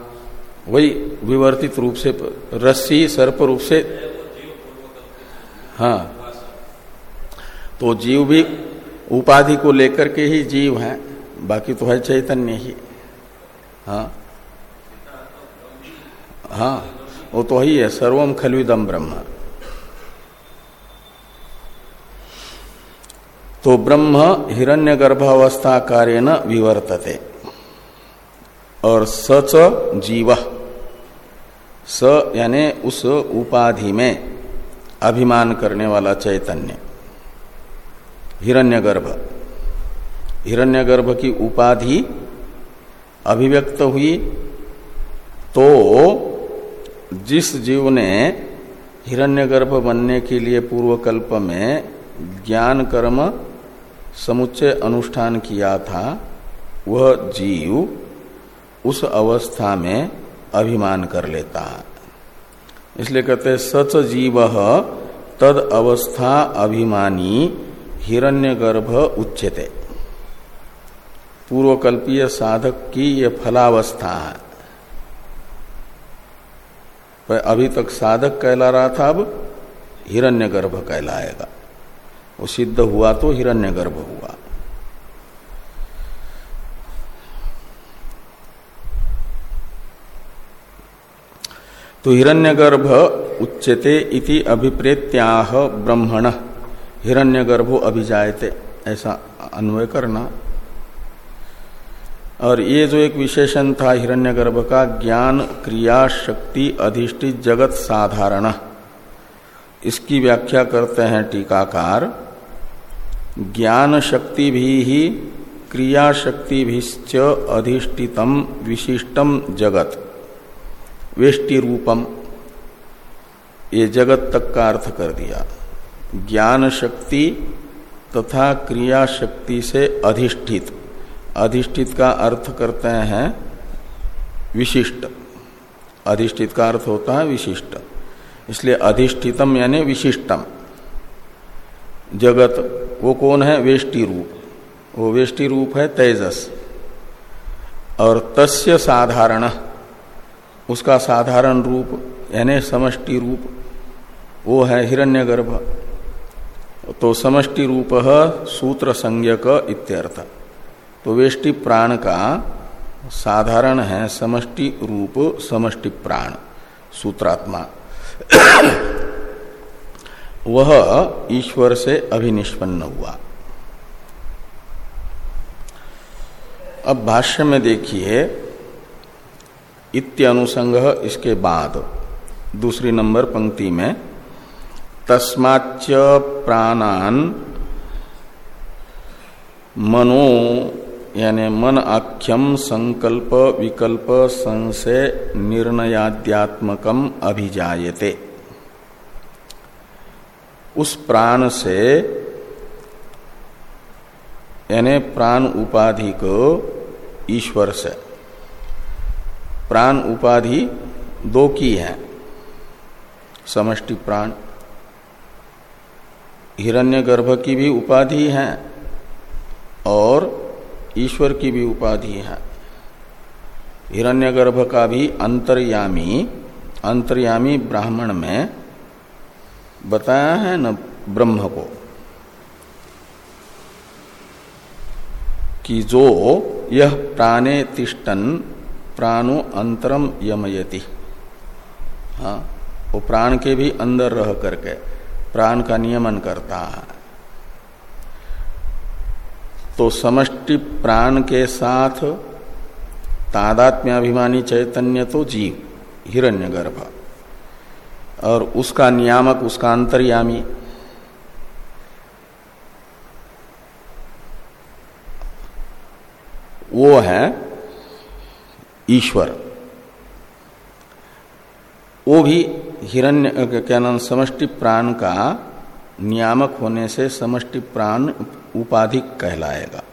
वही विवर्तित रूप से, रस्सी, सर्प रूप से। हाँ तो जीव भी उपाधि को लेकर के ही जीव है, बाकी तो है चैतन्य ही। हाँ हाँ वो तो ही है सर्वम खलविदम ब्रह्म। तो ब्रह्म हिरण्य गर्भावस्था कार्य न विवर्तते। और सच जीव। स यानी उस उपाधि में अभिमान करने वाला चैतन्य। हिरण्यगर्भ। हिरण्यगर्भ की उपाधि अभिव्यक्त हुई। तो जिस जीव ने हिरण्यगर्भ बनने के लिए पूर्व कल्प में ज्ञान कर्म समुच्चय अनुष्ठान किया था, वह जीव उस अवस्था में अभिमान कर लेता है। इसलिए कहते सच जीव तद अवस्था अभिमानी हिरण्यगर्भ उच्चते पूर्वकल्पीय साधक की यह फलावस्था है। अभी तक साधक कहला रहा था, अब हिरण्यगर्भ कहलाएगा। वो सिद्ध हुआ तो हिरण्यगर्भ हुआ। तो हिरण्यगर्भ उच्चते इति अभिप्रेत्याह ब्रह्मण। हिरण्यगर्भो अभिजायते, ऐसा अन्वय करना। और ये जो एक विशेषण था हिरण्यगर्भ का, ज्ञान, क्रिया, शक्ति, अधिष्ठित, जगत साधारण। इसकी व्याख्या करते हैं टीकाकार। ज्ञान शक्ति भी ही, क्रिया शक्ति भी अधिष्ठितम विशिष्टम जगत। वेष्टि रूपम ये जगत तक का अर्थ कर दिया। ज्ञान शक्ति तथा क्रिया शक्ति से अधिष्ठित। अधिष्ठित का अर्थ करते हैं विशिष्ट। अधिष्ठित का अर्थ होता है विशिष्ट। इसलिए अधिष्ठितम यानी विशिष्टम। जगत, वो कौन है? वेष्टि रूप वो वेष्टि रूप है तेजस। और तस्य साधारण उसका साधारण रूप, यानी समष्टि रूप, वो है हिरण्यगर्भ। तो समष्टि रूप सूत्र संज्ञक इत्यर्थ। तो वेष्टि प्राण का साधारण है समष्टि रूप, समष्टि प्राण, सूत्रात्मा। वह ईश्वर से अभिनिष्पन्न हुआ। अब भाष्य में देखिए इत्यनुसंग इसके बाद, दूसरी नंबर पंक्ति में, तस्माच्च प्राणान मनो, यानी मन आख्यम संकल्प विकल्प संशय निर्णयाद्यात्मकम अभिजायते। उस प्राण से, यानी प्राण उपाधि को ईश्वर से। प्राण उपाधि दो की है। समष्टि प्राण। हिरण्यगर्भ की भी उपाधि है और ईश्वर की भी उपाधि है। हिरण्यगर्भ का भी अंतर्यामी अंतर्यामी ब्राह्मण में बताया है न ब्रह्म को कि जो यह प्राणे तिष्टन प्राणो अंतरम यमयति। हाँ वो प्राण के भी अंदर रह करके प्राण का नियमन करता है। तो समष्टि प्राण के साथ तादात्म्याभिमानी चैतन्य तो जीव, हिरण्यगर्भ। और उसका नियामक, उसका अंतर्यामी। वो है ईश्वर। वो भी हिरण्य क्या नाम, समष्टि प्राण का नियामक होने से समष्टि प्राण उपाधिक कहलाएगा।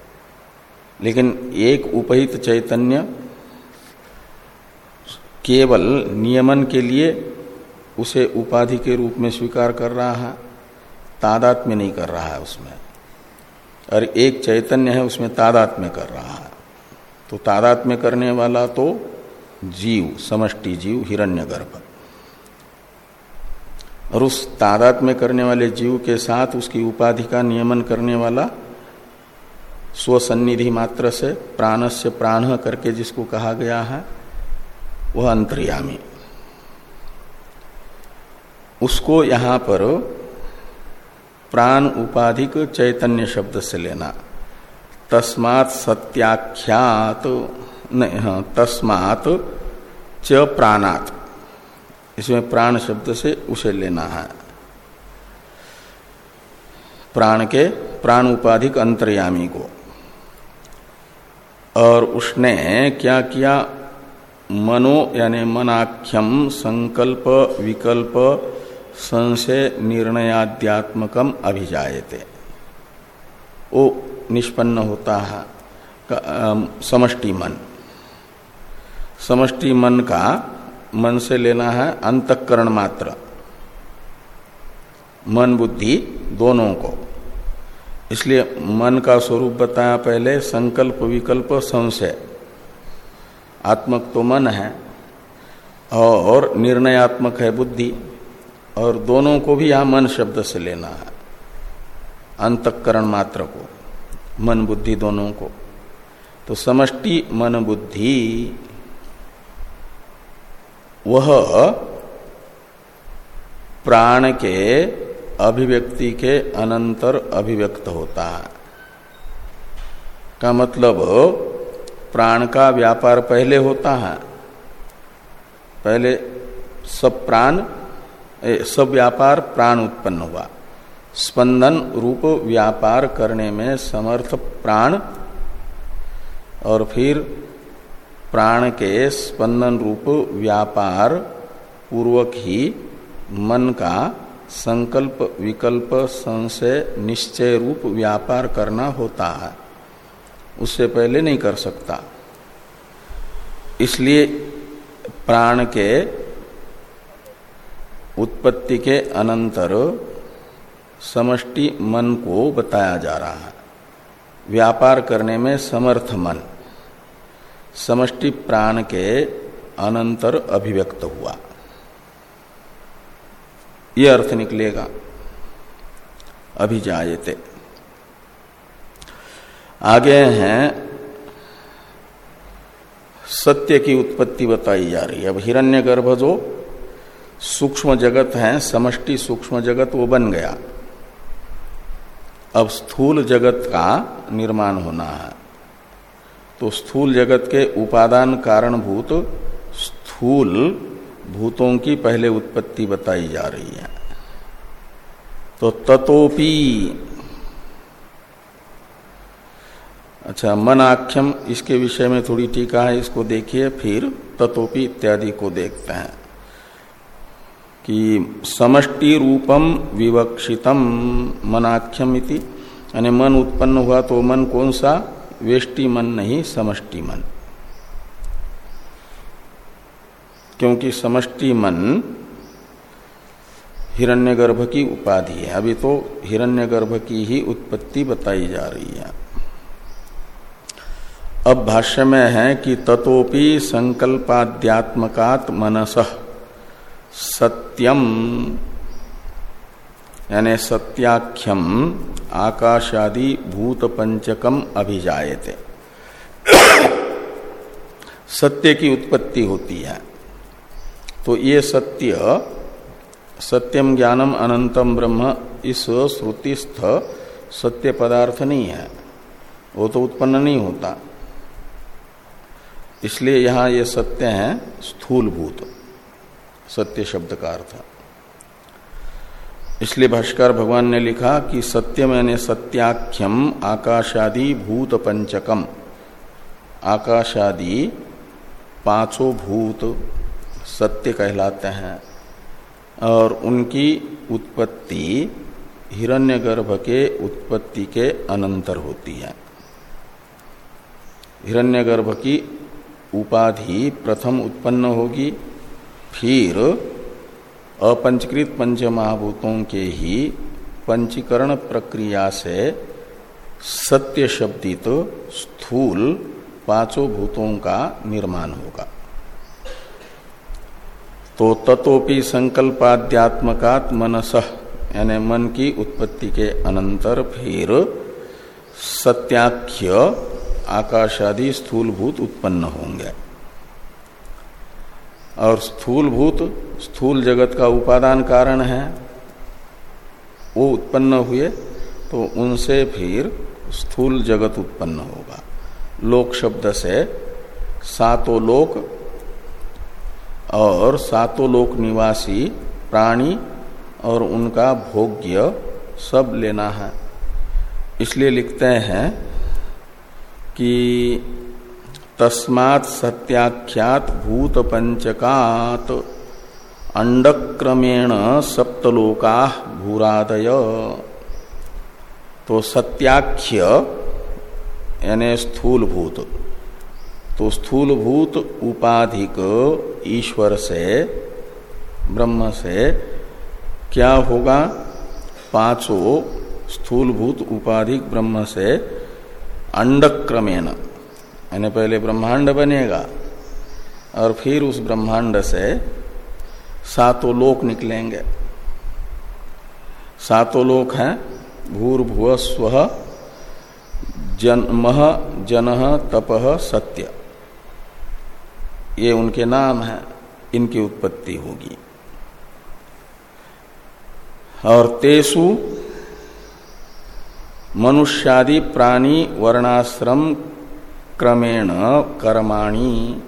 लेकिन एक उपहित चैतन्य केवल नियमन के लिए उसे उपाधि के रूप में स्वीकार कर रहा है तादात में नहीं कर रहा है उसमें। और एक चैतन्य है, उसमें तादात में कर रहा है। तो तादात में करने वाला तो जीव, समष्टि जीव, हिरण्यगर्भ। और उस तादात में करने वाले जीव के साथ उसकी उपाधि का नियमन करने वाला स्वसन्निधि मात्र से प्राण से प्राण करके जिसको कहा गया है, वह अंतर्यामी। उसको यहाँ पर प्राण उपाधिक चैतन्य शब्द से लेना। तस्मात सत्याख्यात। नहीं हाँ तस्मात च प्राणात। इसमें प्राण शब्द से उसे लेना है। प्राण के प्राण उपाधिक अंतर्यामी को। और उसने क्या किया? मनो यानी मनाख्यम संकल्प विकल्प संशय निर्णयाद्यात्मकम अभिजायते। वो निष्पन्न होता है। समष्टि मन। समष्टि मन का मन से लेना है अंतकरण मात्र। मन बुद्धि दोनों को। इसलिए मन का स्वरूप बताया पहले, संकल्प, विकल्प, संशय। आत्मक तो मन है, और निर्णयात्मक है बुद्धि, और दोनों को भी यहाँ मन शब्द से लेना है। अंतकरण मात्र को। मन बुद्धि दोनों को। तो समष्टि मन बुद्धि, वह प्राण के अभिव्यक्ति के अनंतर अभिव्यक्त होता है। का मतलब प्राण का व्यापार पहले होता है। पहले सब प्राण सब व्यापार प्राण उत्पन्न हुआ। स्पंदन रूप व्यापार करने में समर्थ प्राण और फिर प्राण के स्पंदन रूप व्यापार पूर्वक ही मन का संकल्प, विकल्प, संशय, निश्चय रूप व्यापार करना होता है। उससे पहले नहीं कर सकता। इसलिए प्राण के उत्पत्ति के अनंतर समष्टि मन को बताया जा रहा है। व्यापार करने में समर्थ मन। समष्टि प्राण के अनंतर अभिव्यक्त हुआ। ये अर्थ निकलेगा। अभिजायते। आगे हैं, सत्य की उत्पत्ति बताई जा रही है। अब हिरण्यगर्भ जो सूक्ष्म जगत है, समष्टि सूक्ष्म जगत वो बन गया। अब स्थूल जगत का निर्माण होना है। तो स्थूल जगत के उपादान कारणभूत स्थूल भूतों की पहले उत्पत्ति बताई जा रही है। तो ततोपि अच्छा मन आख्यम, इसके विषय में थोड़ी टीका है, इसको देखिए, फिर ततोपि इत्यादि को देखते हैं। कि समष्टि रूपम विवक्षितम मनाख्यम इति। यानी मन उत्पन्न हुआ तो मन कौन सा? वेष्टि मन नहीं, समष्टि मन। क्योंकि समष्टि मन हिरण्यगर्भ की उपाधि है। अभी तो हिरण्यगर्भ की ही उत्पत्ति बताई जा रही है। अब भाष्य में है कि ततोपि संकल्पाद्यात्मकात मनस। सत्यम। यानी सत्याख्यम आकाशादि भूत पंचकम अभिजायते। सत्य की उत्पत्ति होती है। तो ये सत्य, सत्यम ज्ञानम अनंतम ब्रह्म, इस श्रुतिस्थ सत्य पदार्थ नहीं है। वो तो उत्पन्न नहीं होता। इसलिए यहाँ ये सत्य है स्थूल भूत सत्य शब्द का अर्थ इसलिए भाष्कर भगवान ने लिखा कि सत्य मैंने सत्याख्यम, आकाशादि भूत पंचकम आकाशादि पाँचों भूत सत्य कहलाते हैं और उनकी उत्पत्ति हिरण्यगर्भ के उत्पत्ति के अनंतर होती है। हिरण्यगर्भ की उपाधि प्रथम उत्पन्न होगी फिर अपंचकृत पंच महाभूतों के ही पंचीकरण प्रक्रिया से सत्य शब्दित स्थूल पाँचों भूतों का निर्माण होगा। तो ततोपि संकल्पाध्यात्मकात मनस, यानी मन की उत्पत्ति के अनंतर फिर सत्याख्य, आकाशादि स्थूलभूत उत्पन्न होंगे। और स्थूल भूत स्थूल जगत का उपादान कारण है, वो उत्पन्न हुए तो उनसे फिर स्थूल जगत उत्पन्न होगा। लोक शब्द से सातों लोक और सातों लोक निवासी प्राणी और उनका भोग्य सब लेना है। इसलिए लिखते हैं कि तस्मात् सत्याख्यात भूत पंचकात अंडक्रमेण सप्तलोका भूरादय। तो सत्याख्य, यानी स्थूलभूत। तो स्थूलभूत उपाधिक ईश्वर से, ब्रह्म से, क्या होगा? पाँचों स्थूलभूत उपाधिक ब्रह्म से, अंडक्रमेण। यानी पहले ब्रह्मांड बनेगा और फिर उस ब्रह्मांड से सातों लोक निकलेंगे। सातों लोक हैं भूर्भुव स्व, जन्म, जन, तप, सत्य। ये उनके नाम हैं, इनकी उत्पत्ति होगी। और तेसु, मनुष्यादि प्राणी वर्णाश्रम क्रमेण कर्माणी।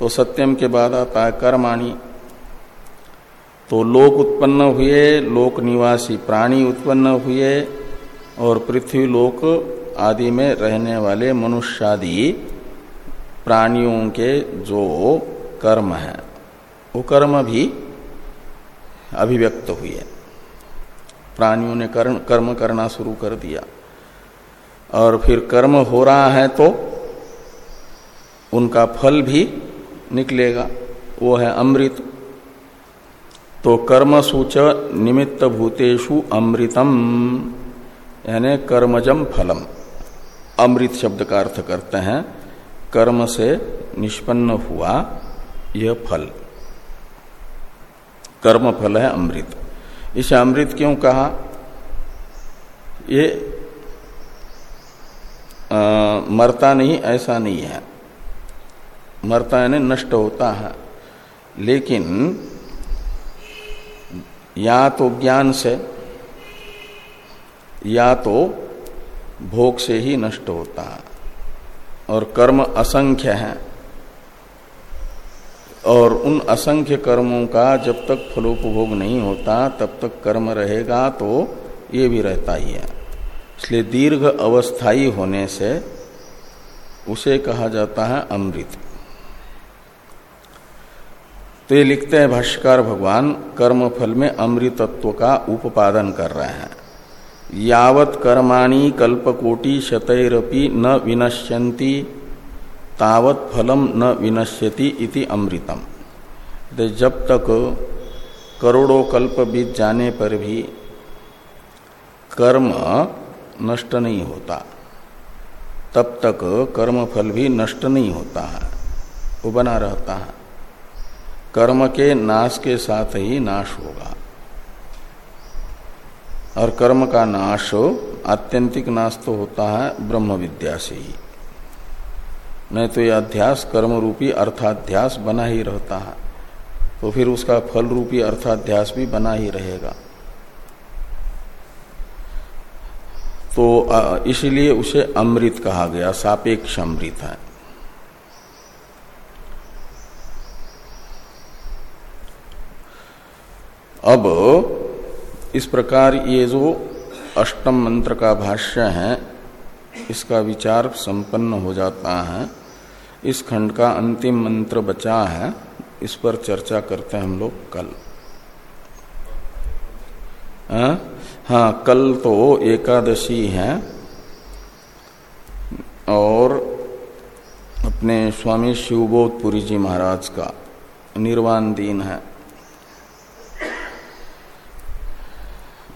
तो सत्यम के बाद आता है कर्माणी। तो लोक उत्पन्न हुए, लोक निवासी प्राणी उत्पन्न हुए और पृथ्वी लोक आदि में रहने वाले मनुष्यादि प्राणियों के जो कर्म है, वो कर्म भी अभिव्यक्त हुए। प्राणियों ने कर्म कर्म करना शुरू कर दिया। और फिर कर्म हो रहा है तो उनका फल भी निकलेगा वो है अमृत। तो कर्म सूच निमित्त भूतेषु अमृतम यानी कर्मजम फलम। अमृत शब्द का अर्थ करते हैं कर्म से निष्पन्न हुआ यह फल। कर्म फल है अमृत। इसे अमृत क्यों कहा? ये आ, मरता नहीं ऐसा नहीं है। मरता यानी नष्ट होता है। लेकिन या तो ज्ञान से, या तो भोग से ही नष्ट होता है। और कर्म असंख्य है। और उन असंख्य कर्मों का जब तक फलोपभोग नहीं होता, तब तक कर्म रहेगा तो ये भी रहता ही है। इसलिए दीर्घ अवस्थाई होने से उसे कहा जाता है अमृत। तो ये लिखते हैं, भाष्यकार भगवान कर्म फल में अमृतत्व का उपादन कर रहे हैं। यावत कर्माणी कल्पकोटि शतरपि न विनश्यंती तावत फलम न विनश्यति इति अमृतम। तो जब तक करोड़ों कल्प बीत जाने पर भी कर्म नष्ट नहीं होता, तब तक कर्म फल भी नष्ट नहीं होता है वो बना रहता है। कर्म के नाश के साथ ही नाश होगा। और कर्म का नाश, आत्यंतिक नाश तो होता है ब्रह्म विद्या से ही। नहीं तो यह अध्यास कर्म रूपी अर्थाध्यास बना ही रहता है। तो फिर उसका फल रूपी अर्थाध्यास भी बना ही रहेगा। तो इसलिए उसे अमृत कहा गया, सापेक्ष अमृत है। अब इस प्रकार ये जो अष्टम मंत्र का भाष्य है, इसका विचार संपन्न हो जाता है। इस खंड का अंतिम मंत्र बचा है, इस पर चर्चा करते हैं हम लोग कल। आ? हाँ कल तो एकादशी है और अपने स्वामी शिवबोधपुरी जी महाराज का निर्वाण दिन है।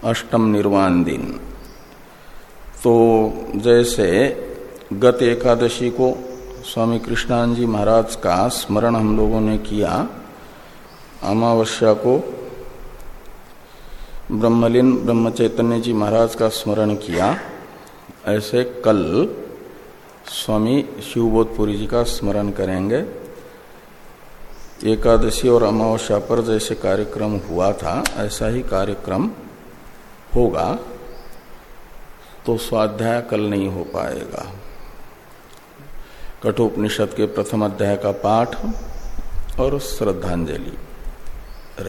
अष्टम निर्वाण दिन। तो जैसे गत एकादशी को स्वामी कृष्णान जी महाराज का स्मरण हम लोगों ने किया, अमावस्या को ब्रह्मलीन ब्रह्म चैतन्य जी महाराज का स्मरण किया, ऐसे कल स्वामी शिवबोधपुरी जी का स्मरण करेंगे। एकादशी और अमावस्या पर जैसे कार्यक्रम हुआ था, ऐसा ही कार्यक्रम होगा तो स्वाध्याय कल नहीं हो पाएगा। कठोपनिषद के प्रथम अध्याय का पाठ और श्रद्धांजलि।